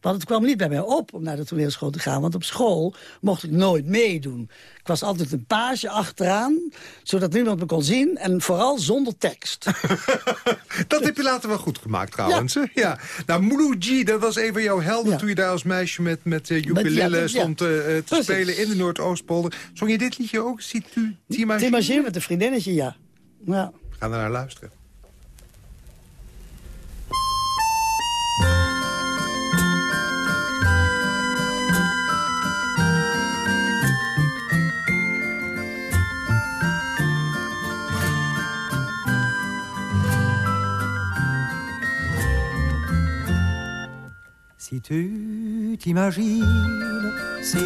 Want het kwam niet bij mij op om naar de toneelschool te gaan. Want op school mocht ik nooit meedoen. Ik was altijd een page achteraan, zodat niemand me kon zien. En vooral zonder tekst. Dat heb je later wel goed gemaakt trouwens. hè? Ja. Nou, Mouloudji, dat was een van jouw helden... Ja. toen je daar als meisje met, met uh, ja, ja. stond eh, eh, te Precies. spelen in de Noordoostpolder. Zong je dit liedje ook? Ziet u T'imagine? Met een vriendinnetje, ja. ja. We gaan naar luisteren. Si tu t'imagines, si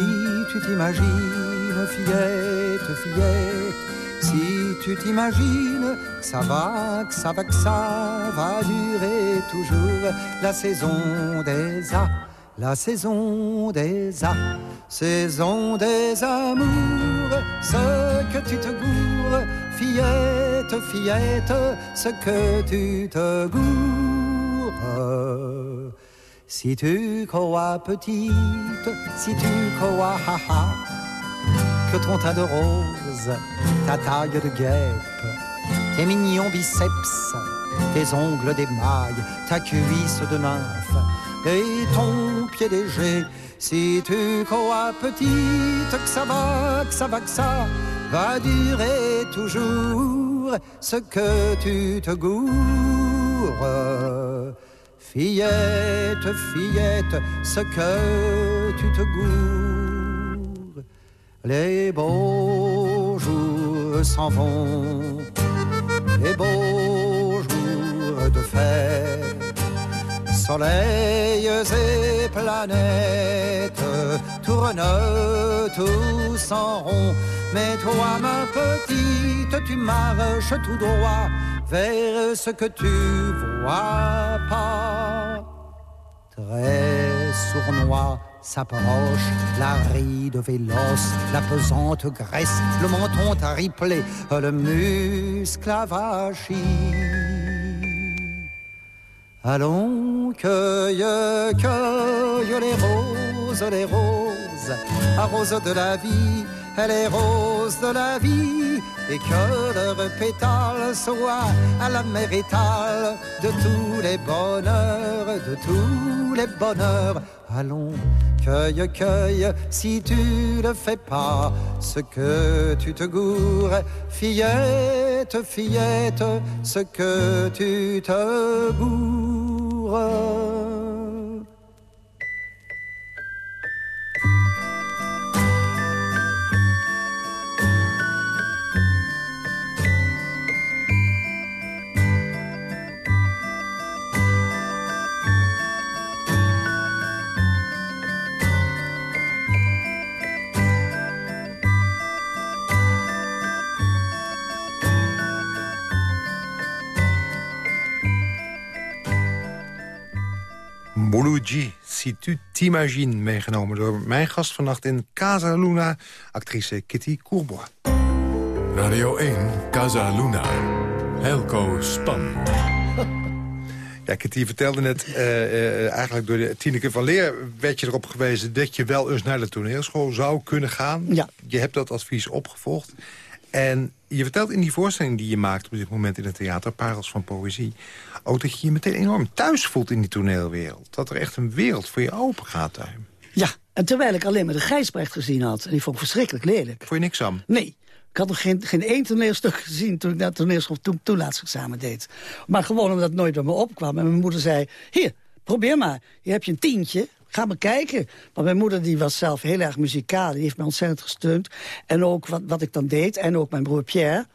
tu t'imagines, fillette, fillette, si tu t'imagines, ça va, que ça va, que ça va durer toujours la saison des A, la saison des A, saison des amours, ce que tu te gourres, fillette, fillette, ce que tu te gourres. Si tu crois petite, si tu crois haha, que ton teint de rose, ta taille de guêpe, tes mignons biceps, tes ongles d'émail, ta cuisse de nymphe et ton pied léger. Si tu crois petite, que ça va, que ça va, que ça va durer toujours ce que tu te gourres. Fillette, fillette, ce que tu te gourres. Les beaux jours s'en vont, les beaux jours de fête Soleils et planètes tournent tous en rond. Mais toi, ma petite, tu marches tout droit vers ce que tu vois pas. Très sournois s'approche la ride véloce, la pesante graisse, le menton triplé, le muscle avachi. Allons, cueille, cueille les roses, les roses, arrose de la vie, les roses de la vie, et que leurs pétales soient à la méritale de tous les bonheurs, de tous les bonheurs. Allons, cueille, cueille, si tu ne fais pas ce que tu te gourres, fillette, fillette, ce que tu te gourres. s'ouvre. Mouloudji, si tu t'imagines, meegenomen door mijn gast vannacht in Casa Luna, actrice Kitty Courbois. Radio 1, Casa Luna. Helco Span. Ja, Kitty vertelde net, eh, eh, eigenlijk door de Tineke van Leer... werd je erop gewezen dat je wel eens naar de toneelschool zou kunnen gaan. Ja. Je hebt dat advies opgevolgd. En je vertelt in die voorstelling die je maakt op dit moment in het theater... Parels van Poëzie, ook dat je je meteen enorm thuis voelt in die toneelwereld. Dat er echt een wereld voor je open gaat daar. Ja, en terwijl ik alleen maar de Gijsbrecht gezien had. En die vond ik verschrikkelijk lelijk. Voor je niks aan? Nee, ik had nog geen, geen één toneelstuk gezien toen ik dat toneelschool toen, toelaatsexamen deed. Maar gewoon omdat het nooit bij me opkwam. En mijn moeder zei, hier, probeer maar. Je hebt je een tientje, ga maar kijken. Want mijn moeder die was zelf heel erg muzikaal. Die heeft me ontzettend gesteund. En ook wat, wat ik dan deed. En ook mijn broer Pierre.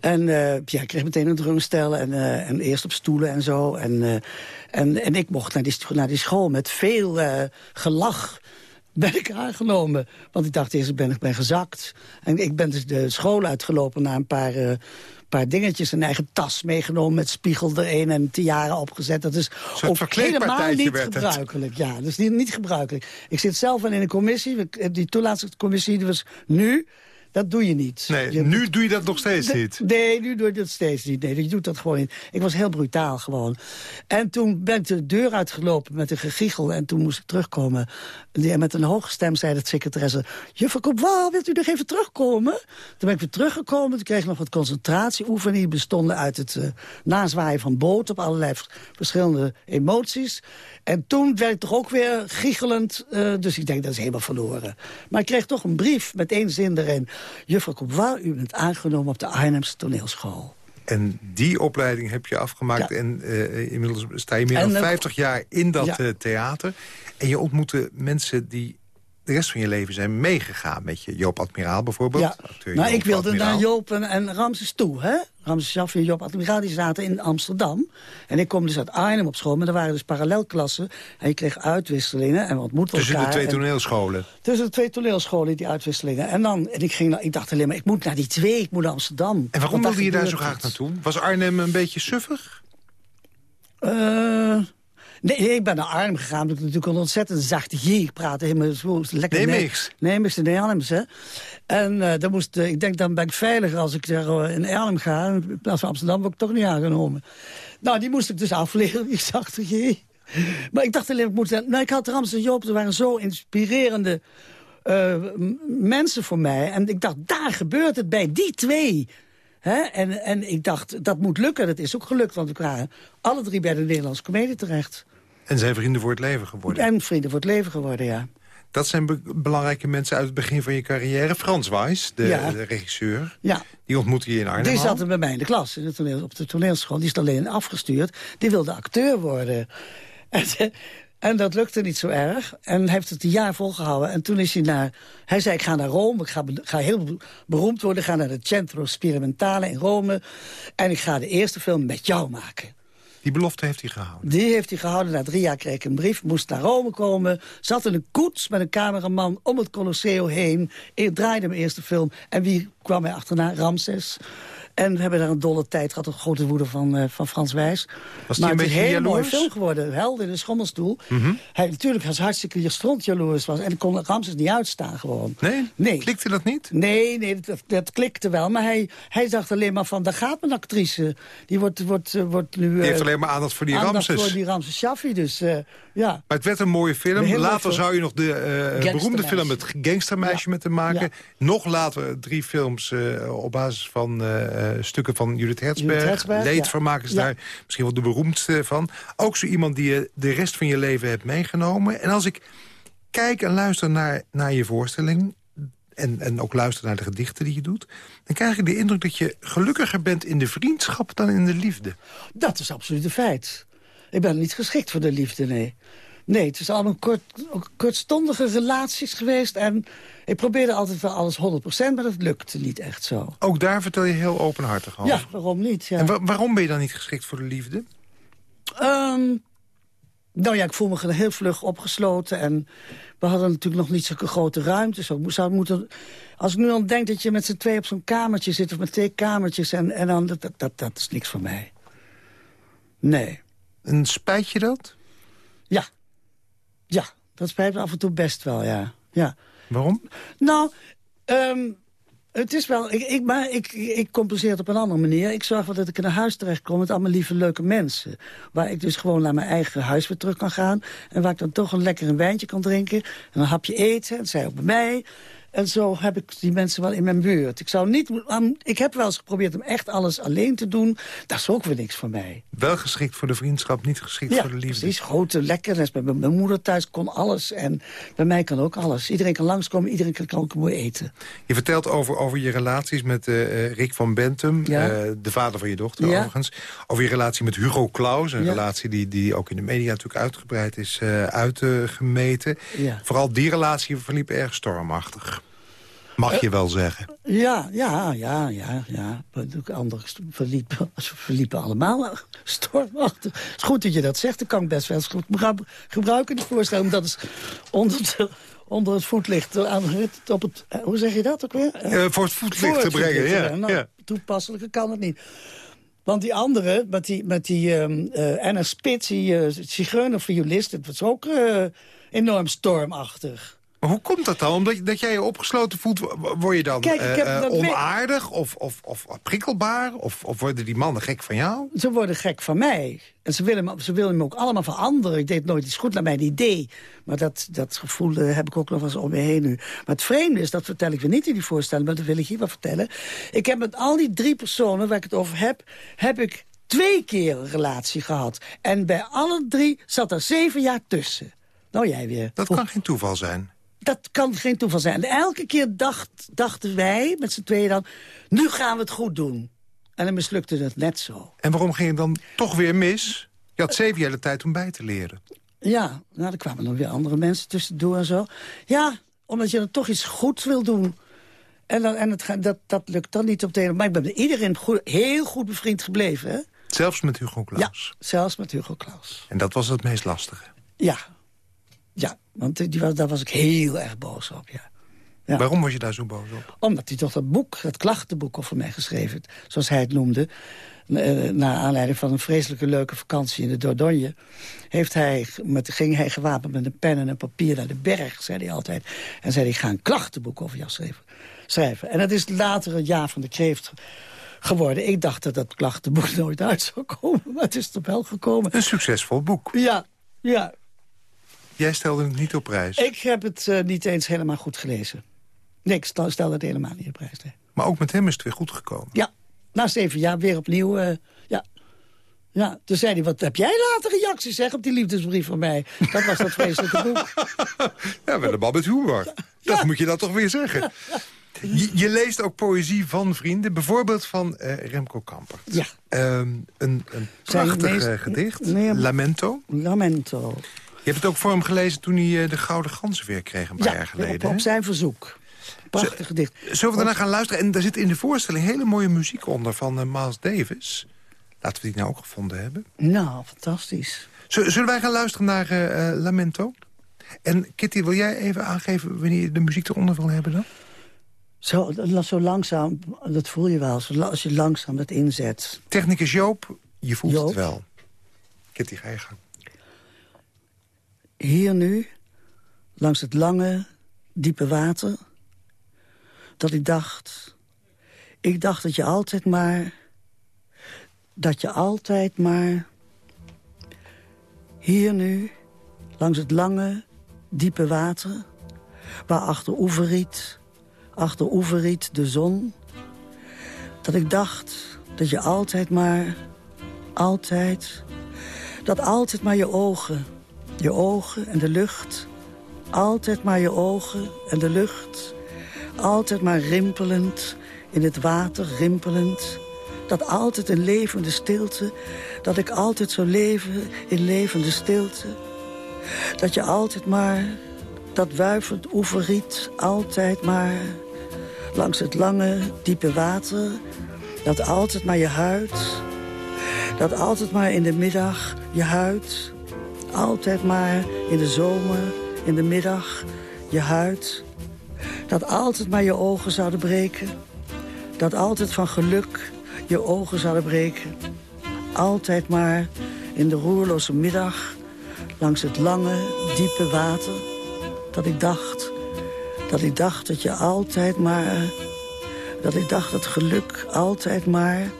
En uh, Pierre kreeg meteen een drumstel. En, uh, en eerst op stoelen en zo. En, uh, en, en ik mocht naar die, naar die school met veel gelach ben ik aangenomen. Want ik dacht eerst, ben, ik ben gezakt. En ik ben dus de school uitgelopen na een paar, paar dingetjes. Een eigen tas meegenomen met spiegel erin en tiaren opgezet. Dat is ook helemaal niet gebruikelijk. Ja, dat is niet, niet gebruikelijk. Ik zit zelf in een commissie. Die toelatingscommissie die was nu... Dat doe je niet. Nee, je, nu doe je dat nog steeds niet? Nee, nu doe je dat steeds niet. Nee, je doet dat gewoon niet. Ik was heel brutaal gewoon. En toen ben ik de deur uitgelopen met een gegiegel. En toen moest ik terugkomen. En met een hoge stem zei de secretaresse... Juffrouw Kopwaal, wilt u nog even terugkomen? Toen ben ik weer teruggekomen. Toen kreeg ik nog wat concentratieoefeningen. Die bestonden uit het uh, nazwaaien van boot op allerlei verschillende emoties. En toen werd ik toch ook weer giechelend. Uh, dus ik denk, dat is helemaal verloren. Maar ik kreeg toch een brief met één zin erin. Juffrouw Kopwaal, u bent aangenomen op de Arnhemse toneelschool. En die opleiding heb je afgemaakt. Ja. En uh, inmiddels sta je meer dan en, 50 jaar in dat ja. uh, theater. En je ontmoette mensen die de rest van je leven zijn meegegaan met je. Joop Admiraal bijvoorbeeld. Ja. nou, Joop ik wilde Admiraal. naar Joop en, en Ramses toe, hè? Ramses Shaffi en Joop Admiraal die zaten in Amsterdam. En ik kom dus uit Arnhem op school, maar er waren dus parallelklassen. En je kreeg uitwisselingen en we ontmoetten Tussen elkaar. Tussen de twee toneelscholen? En, tussen de twee toneelscholen, die uitwisselingen. En dan, en ik, ging, ik dacht alleen maar, ik moet naar die twee, ik moet naar Amsterdam. En waarom wilde je daar zo graag naartoe? Was Arnhem een beetje suffig? Uh, Nee, ik ben naar Arnhem gegaan. omdat Ik natuurlijk een ontzettend zachte G praten. Helemaal zo lekker Neemix. Neemix de Arnhems, hè. En uh, dan moest, uh, ik denk, dan ben ik veiliger als ik daar uh, in Arnhem ga. In plaats van Amsterdam word ik toch niet aangenomen. Nou, die moest ik dus afleren, die zachte G. Maar ik dacht alleen, ik moet... Nou, ik had Ramses en Joop, ze waren zo inspirerende mensen voor mij. En ik dacht, daar gebeurt het bij die twee... En, en ik dacht, dat moet lukken. Dat is ook gelukt, want we kwamen alle drie bij de Nederlandse comedie terecht. En zijn vrienden voor het leven geworden. En vrienden voor het leven geworden, ja. Dat zijn be belangrijke mensen uit het begin van je carrière. Frans Weiss, de, ja. de regisseur, ja. die ontmoette je in Arnhem Die zat bij mij in de klas, in de toneel, op de toneelschool. Die is alleen afgestuurd. Die wilde acteur worden. En, en dat lukte niet zo erg. En hij heeft het een jaar volgehouden. En toen is hij naar... Hij zei, ik ga naar Rome. Ik ga, ga heel beroemd worden. Ik ga naar het Centro Sperimentale in Rome. En ik ga de eerste film met jou maken. Die belofte heeft hij gehouden? Die heeft hij gehouden. Na drie jaar kreeg ik een brief, moest naar Rome komen. Zat in een koets met een cameraman om het Colosseo heen. Ik draaide mijn eerste film. En wie kwam mij achterna? Ramses. En we hebben daar een dolle tijd gehad, een grote woede van, uh, van Frans Wijs. Was maar een het is een hele mooie film geworden. Held in de schommelstoel. Hij natuurlijk was hartstikke stront jaloers was. En kon Ramses niet uitstaan gewoon. Nee? Nee. Klikte dat niet? Nee, nee dat, dat klikte wel. Maar hij, hij dacht alleen maar van, daar gaat mijn actrice. Die wordt, wordt, eh, wordt nu... Die heeft eh, alleen maar aandacht voor die aandacht Ramses. voor die Ramses Shaffi. Dus eh, ja. Maar het werd een mooie film. Later zou je nog de eh, beroemde film Het Gangstermeisje Ja. met hem maken. Ja. Nog later drie films eh, op basis van eh, stukken van Judith Leedvermaak is ja. daar misschien wel de beroemdste van. Ook zo iemand die je de rest van je leven hebt meegenomen. En als ik kijk en luister naar, naar je voorstelling... En, en ook luister naar de gedichten die je doet... dan krijg ik de indruk dat je gelukkiger bent in de vriendschap dan in de liefde. Dat is absoluut een feit. Ik ben niet geschikt voor de liefde, nee. Nee, het is allemaal kort, kortstondige relaties geweest. En ik probeerde altijd wel alles 100%, maar dat lukte niet echt zo. Ook daar vertel je heel openhartig over. Ja, waarom niet? Ja. En wa- waarom ben je dan niet geschikt voor de liefde? Ehm, nou ja, ik voel me heel vlug opgesloten. En we hadden natuurlijk nog niet zulke grote ruimte. Zo zou moeten, als ik nu dan denk dat je met z'n twee op zo'n kamertje zit... of met twee kamertjes, en, en dan, dat, dat, dat is niks voor mij. Nee. En spijt je dat? Ja. Ja, dat spijt me af en toe best wel, ja. ja. Waarom? Nou, ehm, het is wel... Ik, ik, maar ik, ik compenseer het op een andere manier. Ik zorg wel dat ik in een huis terechtkom met allemaal lieve, leuke mensen. Waar ik dus gewoon naar mijn eigen huis weer terug kan gaan. En waar ik dan toch een lekker een wijntje kan drinken. En een hapje eten. En zij ook bij mij. En zo heb ik die mensen wel in mijn buurt. Ik, zou niet, ik heb wel eens geprobeerd om echt alles alleen te doen. Dat is ook weer niks voor mij. Wel geschikt voor de vriendschap, niet geschikt Ja, voor de liefde. precies. Grote lekkernis. Bij mijn moeder thuis kon alles. En bij mij kan ook alles. Iedereen kan langskomen. Iedereen kan, ook mooi eten. Je vertelt over, over je relaties met eh, eh, Rick van Bentum, Ja. eh, de vader van je dochter Ja. overigens. Over je relatie met Hugo Claus, een relatie die, die ook in de media natuurlijk uitgebreid is uitgemeten. Vooral die relatie verliep erg stormachtig. Mag je wel zeggen. Ja, ja, ja, ja, ja. Ook Anderen verliepen, ze verliepen allemaal stormachtig. Het is goed dat je dat zegt. Dat kan ik best wel eens goed gebru- gebruiken, die voorstelling. Dat is onder, de- onder het voetlicht aan het, op het... eh, Hoe zeg je dat ook weer? Eh, voor het voetlicht voor te brengen, ja. Nou, ja. Toepasselijker kan het niet. Want die andere, met die, met die Anna Spitz, die uh, zigeunerviolist... dat was ook enorm stormachtig. Maar hoe komt dat dan? Omdat dat jij je opgesloten voelt, word je dan Kijk, eh, eh, onaardig of, of, of prikkelbaar? Of, of worden die mannen gek van jou? Ze worden gek van mij. En ze willen, me, ze willen me ook allemaal veranderen. Ik deed nooit iets goed naar mijn idee. Maar dat, dat gevoel eh, heb ik ook nog eens om me heen nu. Maar het vreemde is, dat vertel ik weer niet in die voorstelling... maar dat wil ik hier wel vertellen. Ik heb met al die drie personen waar ik het over heb... heb ik twee keer een relatie gehad. En bij alle drie zat er zeven jaar tussen. Nou, jij weer. Dat kan geen toeval zijn. Dat kan geen toeval zijn. En elke keer dacht, dachten wij, met z'n tweeën dan... nu gaan we het goed doen. En dan mislukte het net zo. En waarom ging het dan toch weer mis? Je had zeven jaar de tijd om bij te leren. Ja, nou, er kwamen dan weer andere mensen tussendoor en zo. Ja, omdat je dan toch iets goeds wil doen. En, dan, en het, dat, dat lukt dan niet op de ene Maar ik ben met iedereen goed, heel goed bevriend gebleven. Hè? Zelfs met Hugo Ja, Claus. zelfs met Hugo Claus. En dat was het meest lastige. Ja, ja want die was, daar was ik heel erg boos op, ja. Ja. Waarom was je daar zo boos op? Omdat hij toch dat boek, dat klachtenboek over mij geschreven heeft. Zoals hij het noemde. eh, Naar aanleiding van een vreselijke leuke vakantie in de Dordogne. Heeft hij, met, ging hij gewapend met een pen en een papier naar de berg, zei hij altijd. En zei hij, ik ga een klachtenboek over jou schrijven. schrijven. En dat is later het jaar van de kreeft geworden. Ik dacht dat dat klachtenboek nooit uit zou komen. Maar het is toch wel gekomen. Een succesvol boek. Ja, ja. Jij stelde het niet op prijs. Ik heb het eh, niet eens helemaal goed gelezen. Nee, ik stel, stel het helemaal niet op prijs. nee. Maar ook met hem is het weer goed gekomen. Ja, na zeven jaar weer opnieuw. eh, ja. ja, toen zei hij, wat heb jij later reacties zeg op die liefdesbrief van mij? Dat was dat vreselijke boek. Ja, wel een man met humor. Dat moet je dan toch weer zeggen. Je, je leest ook poëzie van vrienden. Bijvoorbeeld van eh, Remco Kamper. Ja. Ehm, een, een prachtig meest- gedicht. Nee, Lamento. Lamento. Je hebt het ook voor hem gelezen toen hij eh, de Gouden Ganzenveer kreeg een paar Ja, jaar op, geleden. op hè? zijn verzoek. Prachtig gedicht. Zullen we daarna gaan luisteren? En daar zit in de voorstelling hele mooie muziek onder van eh, Miles Davis. Laten Laten we die nou ook gevonden hebben. Nou, fantastisch. Zullen wij gaan luisteren naar uh, Lamento? En Kitty, wil jij even aangeven wanneer je de muziek eronder wil hebben dan? Zo, zo langzaam, dat voel je wel, als je langzaam dat inzet. Technicus Joop, je voelt het wel. Kitty, ga je gang. Hier nu, langs het lange, diepe water... dat ik dacht... Ik dacht dat je altijd maar... dat je altijd maar... Hier nu, langs het lange, diepe water... waar achter Oeveriet, achter Oeveriet de zon... dat ik dacht dat je altijd maar, altijd... dat altijd maar je ogen, je ogen en de lucht... altijd maar je ogen en de lucht... altijd maar rimpelend, in het water rimpelend... dat altijd een levende stilte... dat ik altijd zou leven in levende stilte... Dat je altijd maar, dat wuivend oeverriet, altijd maar... langs het lange, diepe water, dat altijd maar je huid... dat altijd maar in de middag je huid... altijd maar in de zomer, in de middag, je huid... dat altijd maar je ogen zouden breken... dat altijd van geluk je ogen zouden breken... altijd maar in de roerloze middag langs het lange, diepe water... dat ik dacht, dat ik dacht dat je altijd maar... dat ik dacht dat geluk altijd maar...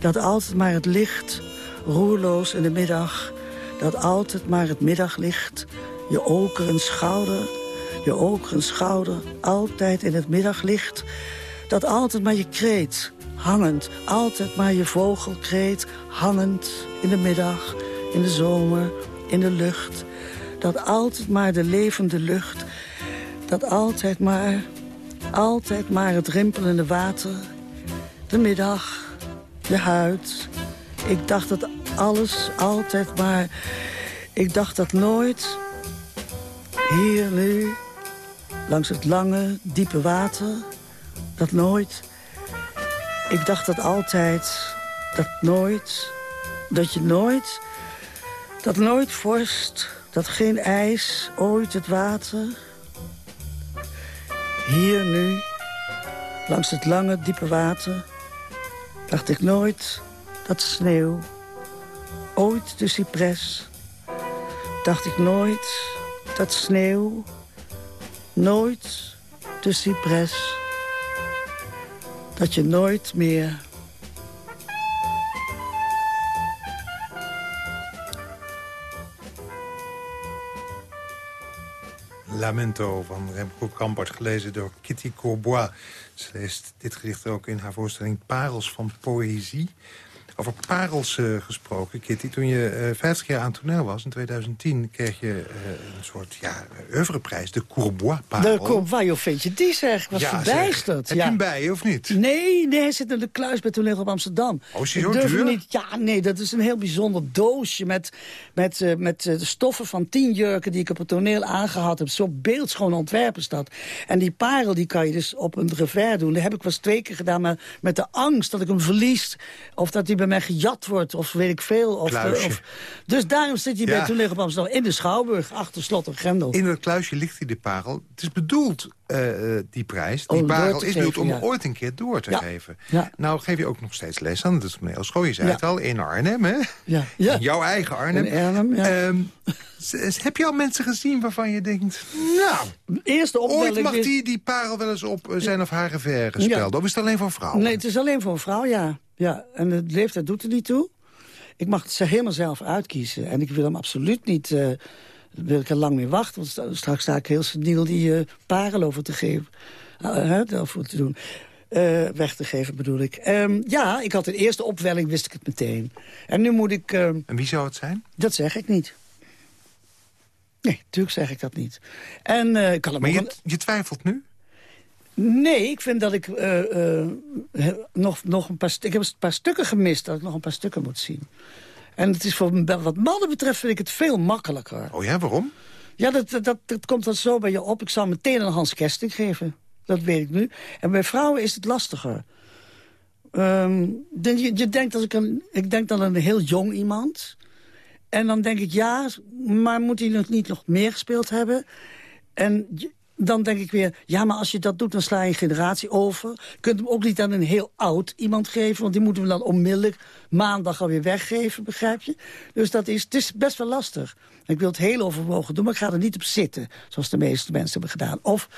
dat altijd maar het licht, roerloos in de middag... dat altijd maar het middaglicht, je okeren schouder... je okeren schouder, altijd in het middaglicht... dat altijd maar je kreet, hangend, altijd maar je vogelkreet... hangend in de middag, in de zomer, in de lucht. Dat altijd maar de levende lucht. Dat altijd maar, altijd maar het rimpelende water. De middag, de huid. Ik dacht dat alles altijd maar... Ik dacht dat nooit, hier nu, langs het lange, diepe water... dat nooit... Ik dacht dat altijd, dat nooit, dat je nooit dat nooit vorst, dat geen ijs, ooit het water. Hier nu, langs het lange, diepe water... dacht ik nooit dat sneeuw, ooit de cipres... dacht ik nooit dat sneeuw, nooit de cipres... dat je nooit meer Lamento van Remco Kampert, gelezen door Kitty Courbois. Ze leest dit gedicht ook in haar voorstelling Parels van Poëzie. Over parels uh, gesproken, Kitty. Toen je uh, 50 jaar aan toneel was, in 2010... kreeg je uh, een soort ja, oeuvreprijs, de Courbois-parel. De Courbois, joh, vind je die zeg? was ja, verbijsterd. Heb je hem bij je, of niet? Nee, nee, hij zit in de kluis bij Toneel op Amsterdam. Oh, is hij zo duur? Niet, ja, nee, dat is een heel bijzonder doosje... met, met, met de stoffen van tien jurken die ik op het toneel aangehad heb. Zo beeldschoon ontwerpen is dat. En die parel die kan je dus op een revers doen. Dat heb ik wel eens twee keer gedaan, maar met de angst dat ik hem verlies... of dat hij bij mij gejat wordt, of weet ik veel. Of, of dus daarom zit hij ja. bij Toeleg op Amsterdam in de Schouwburg, achter slot en grendel. In het kluisje ligt hij de parel. Het is bedoeld, uh, die prijs, die parel is bedoeld om ja. ooit een keer door te ja. geven. Nou geef je ook nog steeds les aan de toneelschool. Je zei het al, in Arnhem, hè? Ja. In jouw eigen Arnhem. In Arnhem, um, heb je al mensen gezien waarvan je denkt... Nou, Eerste ooit mag die, die parel wel eens op zijn of haar revers gespeeld. Of is het alleen voor vrouwen? Nee, het is alleen voor een vrouw, ja. Ja, en de leeftijd doet er niet toe. Ik mag het helemaal zelf uitkiezen. En ik wil hem absoluut niet... Uh, wil ik er lang mee wachten. Want straks sta ik heel seniel die uh, parel over te geven. Uh, over te doen. Uh, weg te geven bedoel ik. Um, ja, ik had de eerste opwelling, wist ik het meteen. En nu moet ik... Uh, en wie zou het zijn? Dat zeg ik niet. Nee, natuurlijk zeg ik dat niet. En, uh, ik kan maar je, je twijfelt nu? Nee, ik vind dat ik uh, uh, nog, nog een paar... Ik heb een paar stukken gemist, dat ik nog een paar stukken moet zien. En het is voor wat mannen betreft vind ik het veel makkelijker. Oh ja, waarom? Ja, dat, dat, dat komt dan zo bij je op. Ik zal meteen een Hans Kesting geven. Dat weet ik nu. En bij vrouwen is het lastiger. Ehm, je, je denkt als ik, een, ik denk dan aan een heel jong iemand. En dan denk ik, ja, maar moet hij nog niet nog meer gespeeld hebben? En dan denk ik weer, ja, maar als je dat doet, dan sla je een generatie over. Je kunt hem ook niet aan een heel oud iemand geven... want die moeten we dan onmiddellijk maandag alweer weggeven, begrijp je? Dus dat is, het is best wel lastig. Ik wil het heel overwogen doen, maar ik ga er niet op zitten... zoals de meeste mensen hebben gedaan. Of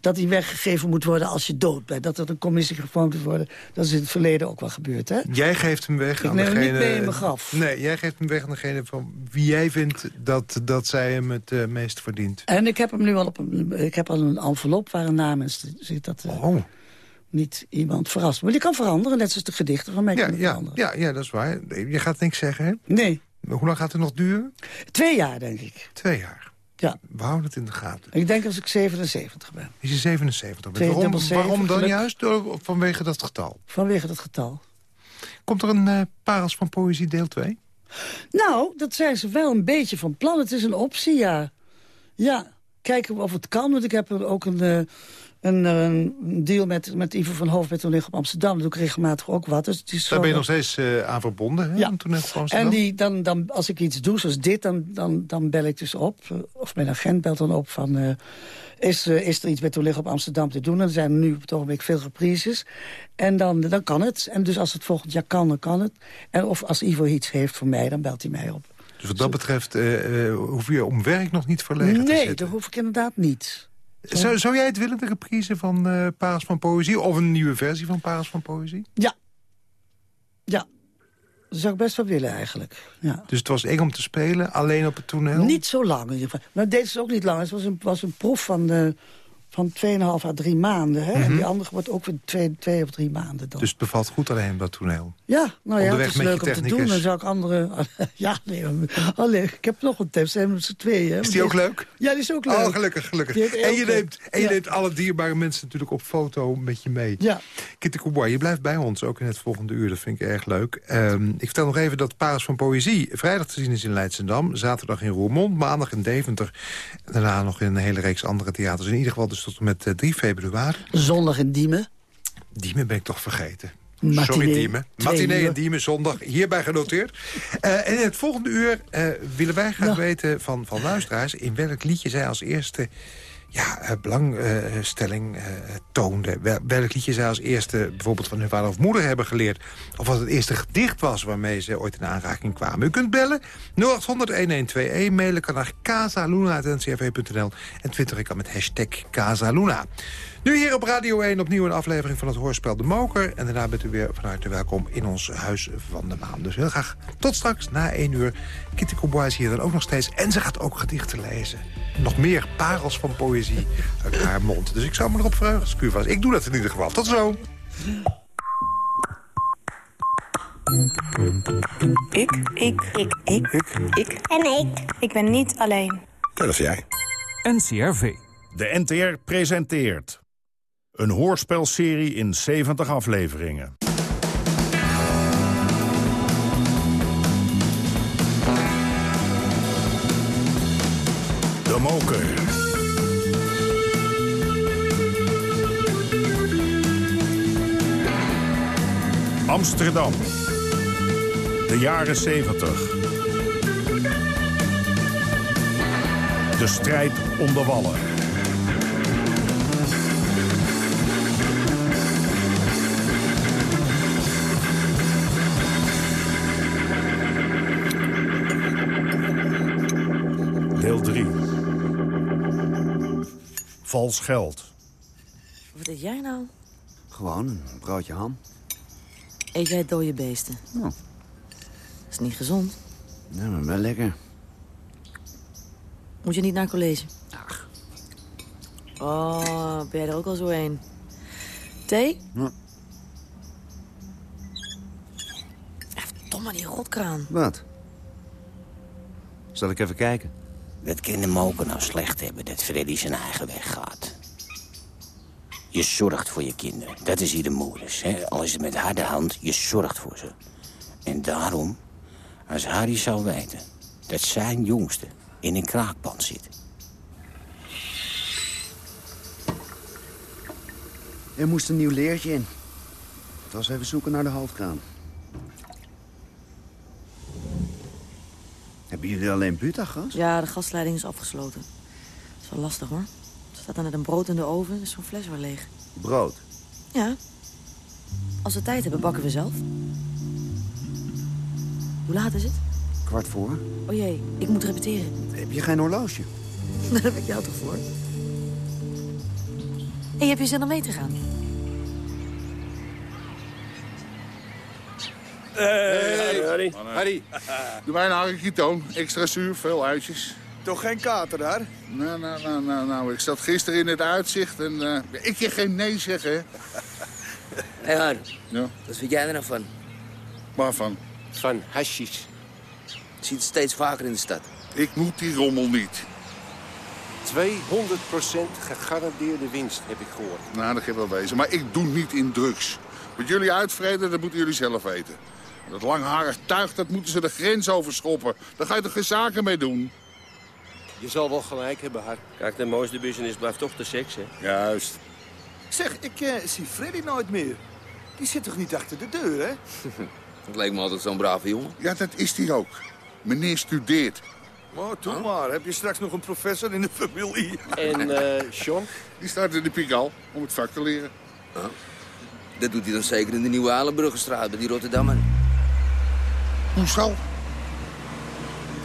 dat hij weggegeven moet worden als je dood bent. Dat er een commissie gevormd moet worden. Dat is in het verleden ook wel gebeurd, hè? Jij geeft hem weg Ik aan neem degene... niet mee in mijn graf. Nee, jij geeft hem weg aan degene van wie jij vindt dat, dat zij hem het eh, meest verdient. En ik heb hem nu al op een, ik heb al een envelop waar een naam in zit. Dat eh, Oh, niet iemand verrast. Maar die kan veranderen, net zoals de gedichten van mij ja, kunnen ja, veranderen. ja, ja, dat is waar. Je gaat niks zeggen, hè? Nee, Hoe lang gaat het nog duren? twee jaar denk ik. Twee jaar. Ja, We houden het in de gaten. ik denk als ik 77 ben. Is je 77 bent. Waarom, waarom dan juist? Door, vanwege dat getal. Vanwege dat getal. Komt er een eh, Parels van Poëzie deel 2? Nou, dat zijn ze wel een beetje van plan. Het is een optie, ja. Ja, kijken of het kan. Want ik heb er ook een, eh, een, eh, een deal met, met Ivo van Hoofd met Toneel op Amsterdam. Dat doe ik regelmatig ook wat. Dus het is Daar ben je nog steeds eh, aan verbonden, hè? Ja. aan Toneel En Amsterdam? die, dan, dan, als ik iets doe, zoals dit, dan, dan, dan bel ik dus op. eh, Of mijn agent belt dan op van... is, is er iets met Toneel op Amsterdam te doen? En er zijn nu op het ogenblik veel reprises. En dan, dan kan het. En dus als het volgend jaar kan, dan kan het. En of als Ivo iets heeft voor mij, dan belt hij mij op. Dus wat dat betreft eh, eh, hoef je om werk nog niet verlegen te Nee, zitten. dat hoef ik inderdaad niet. Zou, zou jij het willen, de reprise van eh Parels van Poëzie? Of een nieuwe versie van Parels van Poëzie? Ja. Ja. Dat zou ik best wel willen eigenlijk. Ja. Dus het was eng om te spelen, alleen op het toneel? Niet zo lang in ieder geval. Maar deze is ook niet lang. Het was een, was een proef van, eh van 2,5 à 3 maanden. Hè? En die andere wordt ook weer 2, twee of 3 maanden dan. Mhm. Dus het bevalt goed alleen dat toneel? ja, nou ja, onderweg het is leuk om te doen. Dan zou ik andere... ja, nee, alleen, ik heb nog een test. Zijn met z'n tweeën. Is die ook leuk? Ja, die is ook leuk. Oh, gelukkig, gelukkig. En je neemt, en je Ja. neemt alle dierbare mensen natuurlijk op foto met je mee. Ja. Kitty Coubois, je blijft bij ons, ook in het volgende uur. Dat vind ik erg leuk. Ehm, ik vertel nog even dat Parels van Poëzie vrijdag te zien is in Leidschendam. Zaterdag in Roermond, maandag in Deventer. En daarna nog in een hele reeks andere theaters. In ieder geval dus tot en met eh, 3 februari. Zondag in Diemen. Diemen ben ik toch vergeten. Matinee, Sorry, Diemen. Matinee en Diemen, zondag, hierbij genoteerd. Eh, en in het volgende uur eh, willen wij graag Ja. weten van, van luisteraars... in welk liedje zij als eerste ja, eh, belangstelling eh, toonde. Wel- Welk liedje zij als eerste bijvoorbeeld van hun vader of moeder hebben geleerd. Of wat het eerste gedicht was waarmee ze ooit in aanraking kwamen. U kunt bellen 0800-1121. Mailen kan naar casaluna.ncrv.nl. En twitteren kan met hashtag Casaluna. Nu hier op Radio 1 opnieuw een aflevering van het hoorspel De Moker. En daarna bent u weer van harte welkom in ons Huis van de Maan. Dus heel graag tot straks na 1 uur. Kitty Coubois is hier dan ook nog steeds. En ze gaat ook gedichten lezen. Nog meer parels van poëzie uit haar mond. Dus ik zou me erop verheugen als ik was. Ik doe dat in ieder geval. Tot zo. Ik, ik, ik, ik, ik. En ik. Ik ben niet alleen. Dat is jij. NCRV. De NTR presenteert... een hoorspelserie in 70 afleveringen. De Moker. Amsterdam. De jaren 70. De strijd om de wallen. Vals geld. Wat eet jij nou? Gewoon een broodje ham. Eet jij dode beesten? Oh. Dat is niet gezond. Ja, maar wel lekker. Moet je niet naar college? Ach. Oh, ben jij er ook al zo een? Thee? Ja. Verdomme, die rotkraan. Wat? Zal ik even kijken? Dat kan de moken nou slecht hebben dat Freddy zijn eigen weg gaat. Je zorgt voor je kinderen. Dat is hier de moeders. Hè? Al is het met harde hand, je zorgt voor ze. En daarom, als Harry zou weten dat zijn jongste in een kraakpand zit... Er moest een nieuw leertje in. ga eens even zoeken naar de hoofdkraan. Hebben jullie alleen butagas? Ja, de gasleiding is afgesloten. Dat is wel lastig, hoor. Er staat dan net een brood in de oven, is zo'n fles weer leeg. Brood? Ja. Als we tijd hebben, bakken we zelf. Hoe laat is het? Kwart voor. Oh jee, ik moet repeteren. Heb je geen horloge? Daar heb ik jou toch voor? Hé, hey, heb je zin om mee te gaan? Hey, Harry. Harry, doe mij een harkje toon. Extra zuur, veel uitjes. Toch geen kater daar? Nou, nou, nou, nou, nou. Ik zat gisteren in het uitzicht en uh, ik je geen nee zeggen. Hé, hey, Har. Ja? Wat vind jij er nou van? Waarvan? Van hashish. Je ziet het steeds vaker in de stad. Ik moet die rommel niet. 200% gegarandeerde winst, heb ik gehoord. Nou, dat kan wel wezen. Maar ik doe niet in drugs. Wat jullie uitvreden, dat moeten jullie zelf weten. Dat langharig tuig, dat moeten ze de grens overschoppen. Daar ga je toch geen zaken mee doen? Je zal wel gelijk hebben, Hart. Kijk, de mooiste business blijft toch de seks, hè? Juist. Zeg, ik uh, zie Freddy nooit meer. Die zit toch niet achter de deur, hè? dat leek me altijd zo'n brave jongen. Ja, dat is hij ook. Meneer studeert. Oh, doe huh? maar. Heb je straks nog een professor in de familie? En uh, Sean? Die staat in de Pigal om het vak te leren. Dat doet hij dan zeker in de Nieuwe Alenbruggenstraat bij die Rotterdammer. Hoezo?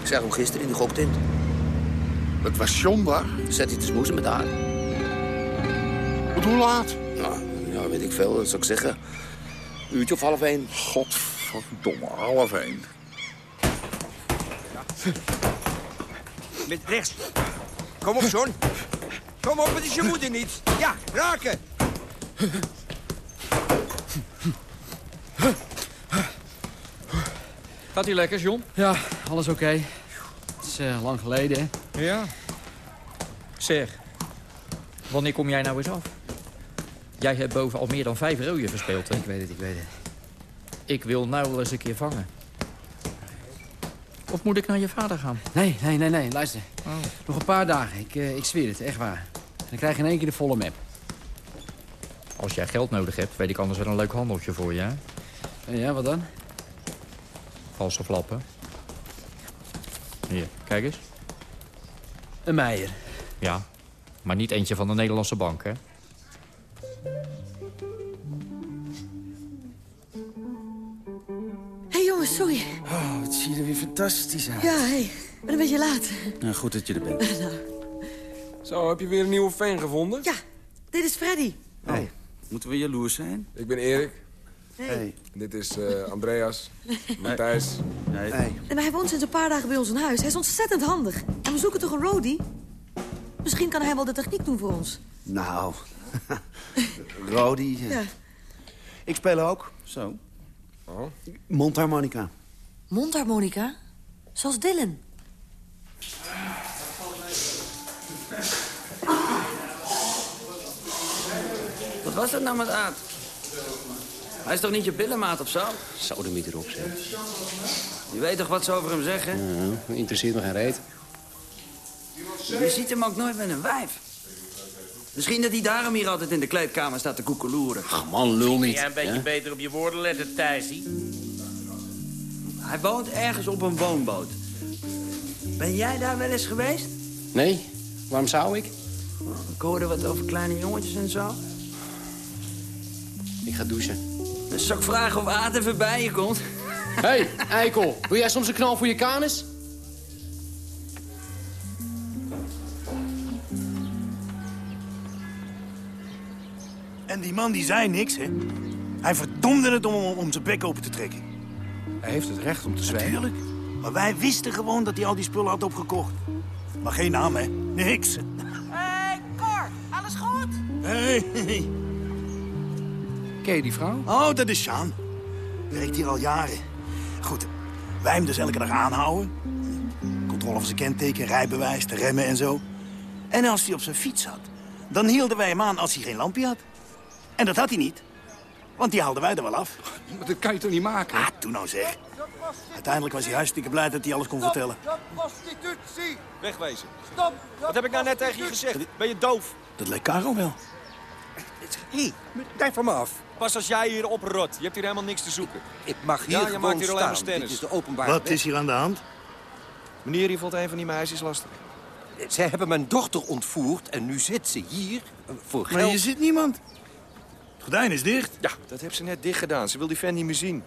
Ik zag hem gisteren in de goktent. Dat was John daar? Zet hij te smoesen met haar. Wat, hoe laat? Nou, ja, weet ik veel. Dat zou ik zeggen. Een uurtje of half één. Godverdomme, half één. Met rechts. Kom op, John. Kom op, het is je moeder niet. Ja, raken. Gaat u lekker, John? Ja, alles oké. Okay. Het is uh, lang geleden, hè? Ja. Zeg, wanneer kom jij nou eens af? Jij hebt boven al meer dan vijf rooien verspeeld, hè? Ik weet het, ik weet het. Ik wil nou wel eens een keer vangen. Of moet ik naar je vader gaan? Nee, nee, nee, nee. Luister. Oh. Nog een paar dagen. Ik, uh, ik zweer het, echt waar. Dan krijg je in één keer de volle map. Als jij geld nodig hebt, weet ik anders wel een leuk handeltje voor je, hè? Ja, wat dan? Valse flappen. Hier, kijk eens. Een meijer. Ja, maar niet eentje van de Nederlandse bank, hè? Hé hey, jongens, sorry. Oh, het ziet er weer fantastisch uit. Ja, hé. Hey, ik ben een beetje laat. Nou, goed dat je er bent. nou. Zo, heb je weer een nieuwe fan gevonden? Ja, dit is Freddy. Oh. Hey, moeten we jaloers zijn? Ik ben Erik. Hey. Dit is uh, Andreas, Matthijs. Hey. hey. En hij woont sinds een paar dagen bij ons in huis. Hij is ontzettend handig. En we zoeken toch een roadie? Misschien kan hij wel de techniek doen voor ons. Nou, Rodi. Ja. Ik speel ook, zo. Oh. Mondharmonica. Mondharmonica? Zoals Dylan. Wat was dat nou met Aad? Hij is toch niet je billenmaat of zo? Zou er niet erop zijn. Je weet toch wat ze over hem zeggen? Ja, interesseert me geen reet. Je ziet hem ook nooit met een wijf. Misschien dat hij daarom hier altijd in de kleedkamer staat te koekeloeren. Ach man, lul niet. Ja, een beetje ja? beter op je woorden letten, Thijsie. Hij woont ergens op een woonboot. Ben jij daar wel eens geweest? Nee, waarom zou ik? Ik hoorde wat over kleine jongetjes en zo. Ik ga douchen. Zal ik vragen of Aad even bij je komt. Hé, hey, eikel. Wil jij soms een knal voor je kanus? En die man die zei niks, hè? Hij verdomde het om, om zijn bek open te trekken. Hij heeft het recht om te zwijgen. Natuurlijk. Maar wij wisten gewoon dat hij al die spullen had opgekocht. Maar geen naam, hè? Niks. Hé, hey, Cor, alles goed? Hé, hey. Ken je die vrouw? Oh, dat is Sjaan. Werkt hier al jaren. Goed, wij hem dus elke dag aanhouden. Controle van zijn kenteken, rijbewijs, de remmen en zo. En als hij op zijn fiets zat, dan hielden wij hem aan als hij geen lampje had. En dat had hij niet. Want die haalden wij er wel af. Maar dat kan je toch niet maken? Ah, toen nou zeg. Uiteindelijk was hij hartstikke blij dat hij alles kon vertellen. prostitutie! Wegwezen. Stop! Wat heb ik nou net tegen je gezegd? Ben je doof? Dat leek Karel wel. Hé, blijf van me af. Pas als jij hier oprot. Je hebt hier helemaal niks te zoeken. Ik mag hier Ja, je gewoon maakt hier alleen maar. Dit is de openbare Wat weg. is hier aan de hand? Meneer, hier valt een van die meisjes lastig. Zij hebben mijn dochter ontvoerd en nu zit ze hier eh, voor Maar geld. hier zit niemand. Het gordijn is dicht. Ja, dat heeft ze net dicht gedaan. Ze wil die fan niet meer zien.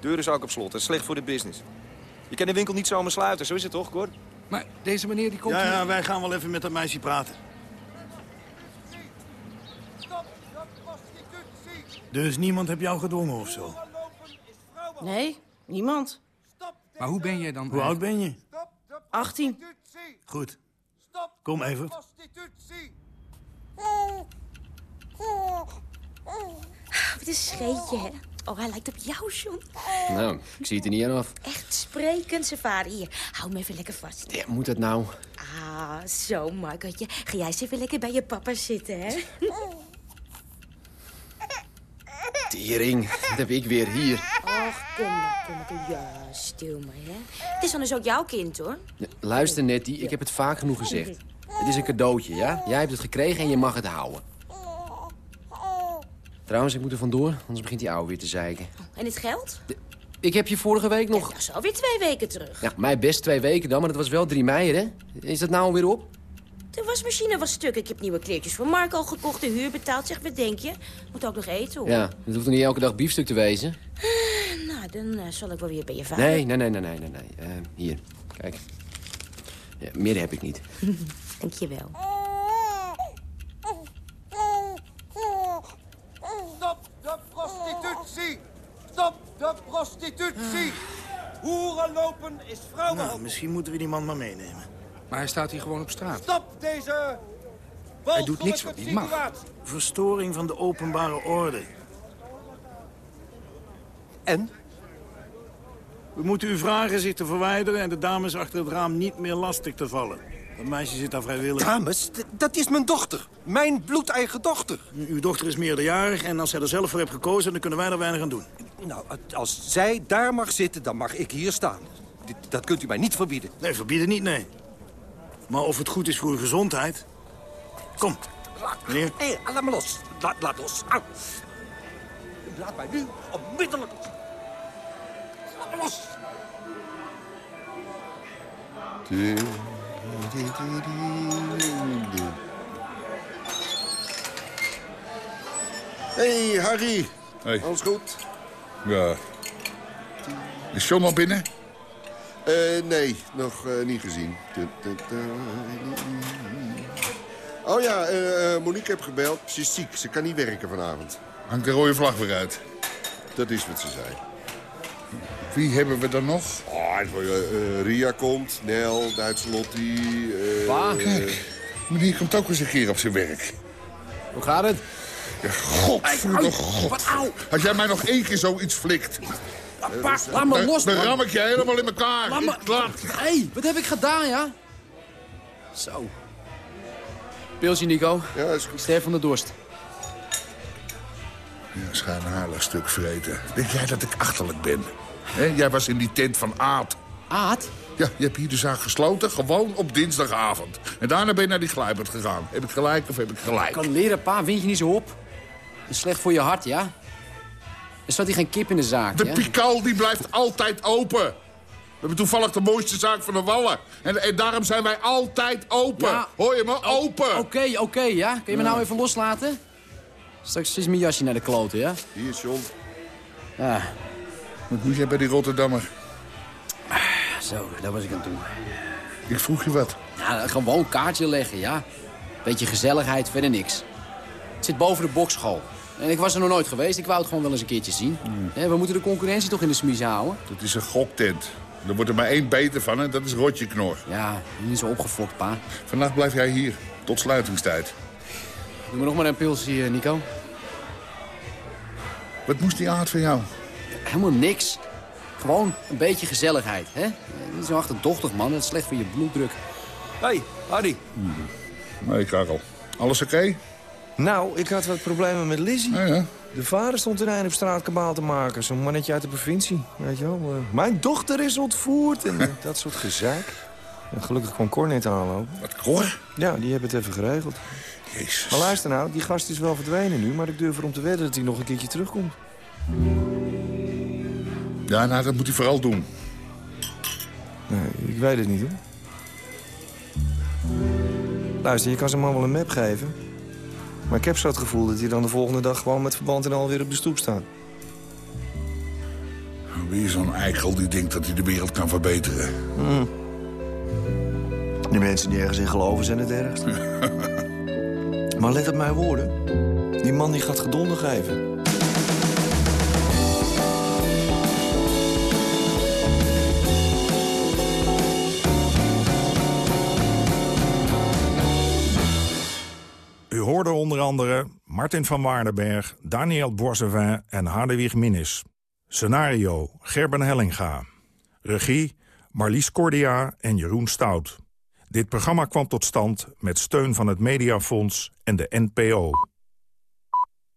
De deur is ook op slot. Dat is slecht voor de business. Je kan de winkel niet zomaar sluiten. Zo is het toch, Cor? Maar deze meneer die komt Ja, hier... ja, wij gaan wel even met dat meisje praten. Dus niemand heeft jou gedwongen of zo? Nee, niemand. Maar hoe ben jij dan... Hoe oud ben je? 18. Goed. Kom even. Wat een scheetje, hè? Oh, hij lijkt op jou, John. Nou, ik zie het er niet aan af. Echt sprekend, vader. Hier, hou hem even lekker vast. Ja, moet dat nou? Ah, zo, Margotje. Ga jij eens even lekker bij je papa zitten, hè? Tering, dat heb ik weer hier. Och, kom maar, kom maar. Ja, stil maar, hè. Het is anders ook jouw kind, hoor. Luister, Nettie, ik heb het vaak genoeg gezegd. Het is een cadeautje, ja? Jij hebt het gekregen en je mag het houden. Trouwens, ik moet er vandoor, anders begint die ouwe weer te zeiken. En het geld? Ik heb je vorige week nog... Dat is alweer twee weken terug. Ja, mij best twee weken dan, maar dat was wel drie mei, hè? Is dat nou alweer op? De wasmachine was stuk. Ik heb nieuwe kleertjes voor Mark al gekocht. De huur betaald. Zeg, wat denk je? Moet ook nog eten, hoor. Ja, het hoeft toch niet elke dag biefstuk te wezen? Nou, dan eh, zal ik wel weer bij je vader. Nee, nee, nee, nee, nee, nee. nee. Eh, hier, kijk. Ja, meer heb ik niet. Dank je wel. Stop de prostitutie! Stop de prostitutie! Hoeren lopen is vrouwenhandel. Nou, misschien moeten we die man maar meenemen. Maar hij staat hier gewoon op straat. Stop deze Hij doet niks wat niet mag. Verstoring van de openbare orde. En? We moeten u vragen zich te verwijderen en de dames achter het raam niet meer lastig te vallen. Dat meisje zit daar vrijwillig. Dames, dat is mijn dochter. Mijn bloedeigen dochter. Uw dochter is meerderjarig en als zij er zelf voor heeft gekozen... dan kunnen wij er weinig aan doen. Nou, als zij daar mag zitten, dan mag ik hier staan. Dit- dat kunt u mij niet verbieden. Nee, verbieden niet, nee. Maar of het goed is voor uw gezondheid... Kom, meneer. Hé, laat me los. Laat, laat los. Au. Laat mij nu onmiddellijk los. Laat me los. Hey, Harry. Alles goed? Ja. Is John al binnen? Eh, nee, nog eh, niet gezien. Oh ja, eh, Monique heb gebeld. Ze is ziek, ze kan niet werken vanavond. Hangt de rode vlag weer uit. Dat is wat ze zei. Wie hebben we dan nog? Oh, Ria komt, Nel, Duitse Lottie. eh, Pa? Kijk, meneer komt ook eens een keer op zijn werk. Hoe gaat het? Ja, godverdomme god. Wat au. Als jij mij nog één keer zoiets flikt... Pa, laat me los, Dan ram ik je helemaal in elkaar. Laat me... Ik- Hé, hey, wat heb ik gedaan, ja? Zo. Pilsje, Nico. Ja, is goed. Ster van de dorst. Ja, schijnheilig stuk vreten. Denk jij dat ik achterlijk ben? Jij was in die tent van Aad. Aad? Ja, je hebt hier de zaak gesloten, gewoon op dinsdagavond. En daarna ben je naar die glijbad gegaan. Heb ik gelijk of heb ik gelijk? Kan leren, pa. Wind je niet zo op. Dat is slecht voor je hart, ja? Er staat hier geen kip in de zaak, De ja? Pikal die blijft altijd open. We hebben toevallig de mooiste zaak van de Wallen. En, en daarom zijn wij altijd open. Ja. Hoor je me? Open. Oké, oké, ja? Kun je me Ja. nou even loslaten? Straks is mijn jasje naar de kloten, ja? Hier, John. Ja, Wat moet jij bij die Rotterdammer? zo, daar was ik aan toe. Ik vroeg je wat. Ja, gewoon een kaartje leggen, ja? Beetje gezelligheid, verder niks. Het zit boven de bokschool. En ik was er nog nooit geweest, ik wou het gewoon wel eens een keertje zien. Hè, we moeten de concurrentie toch in de smies houden? Dat is een goktent. Er wordt er maar één beter van en dat is Rotje Knor. Ja, niet zo opgefokt, pa. Vannacht blijf jij hier. Tot sluitingstijd. Doe me nog maar een pilsje, Nico. Wat moest die aard van jou? Helemaal niks. Gewoon een beetje gezelligheid, hè? Niet zo achterdochtig, man. Dat is slecht voor je bloeddruk. Hé, hey, Harry. Nee, Karel. Alles oké? Nou, ik had wat problemen met Lizzie. Ja, ja. De vader stond in een op straat kabaal te maken. Zo'n mannetje uit de provincie. Weet je wel. eh, mijn dochter is ontvoerd en eh, dat soort gezaak. En gelukkig kwam Cor net aanlopen. Wat, Cor? Ja, die hebben het even geregeld. Jezus. Maar luister nou, die gast is wel verdwenen nu... maar ik durf erom te wedden dat hij nog een keertje terugkomt. Ja, nou, dat moet hij vooral doen. Nee, ik weet het niet, hoor. Luister, je kan zijn man wel een map geven. Maar ik heb zo het gevoel dat hij dan de volgende dag... gewoon met verband en al weer op de stoep staat. Wie is zo'n eikel die denkt dat hij de wereld kan verbeteren? Mm. Die mensen die ergens in geloven zijn het ergst. maar let op mijn woorden. Die man die gaat gedonder geven. Onder andere Martin van Waardenberg, Daniel Boisevin en Hadewig Minnis. Scenario Gerben Hellinga. Regie Marlies Cordia en Jeroen Stout. Dit programma kwam tot stand met steun van het Mediafonds en de NPO.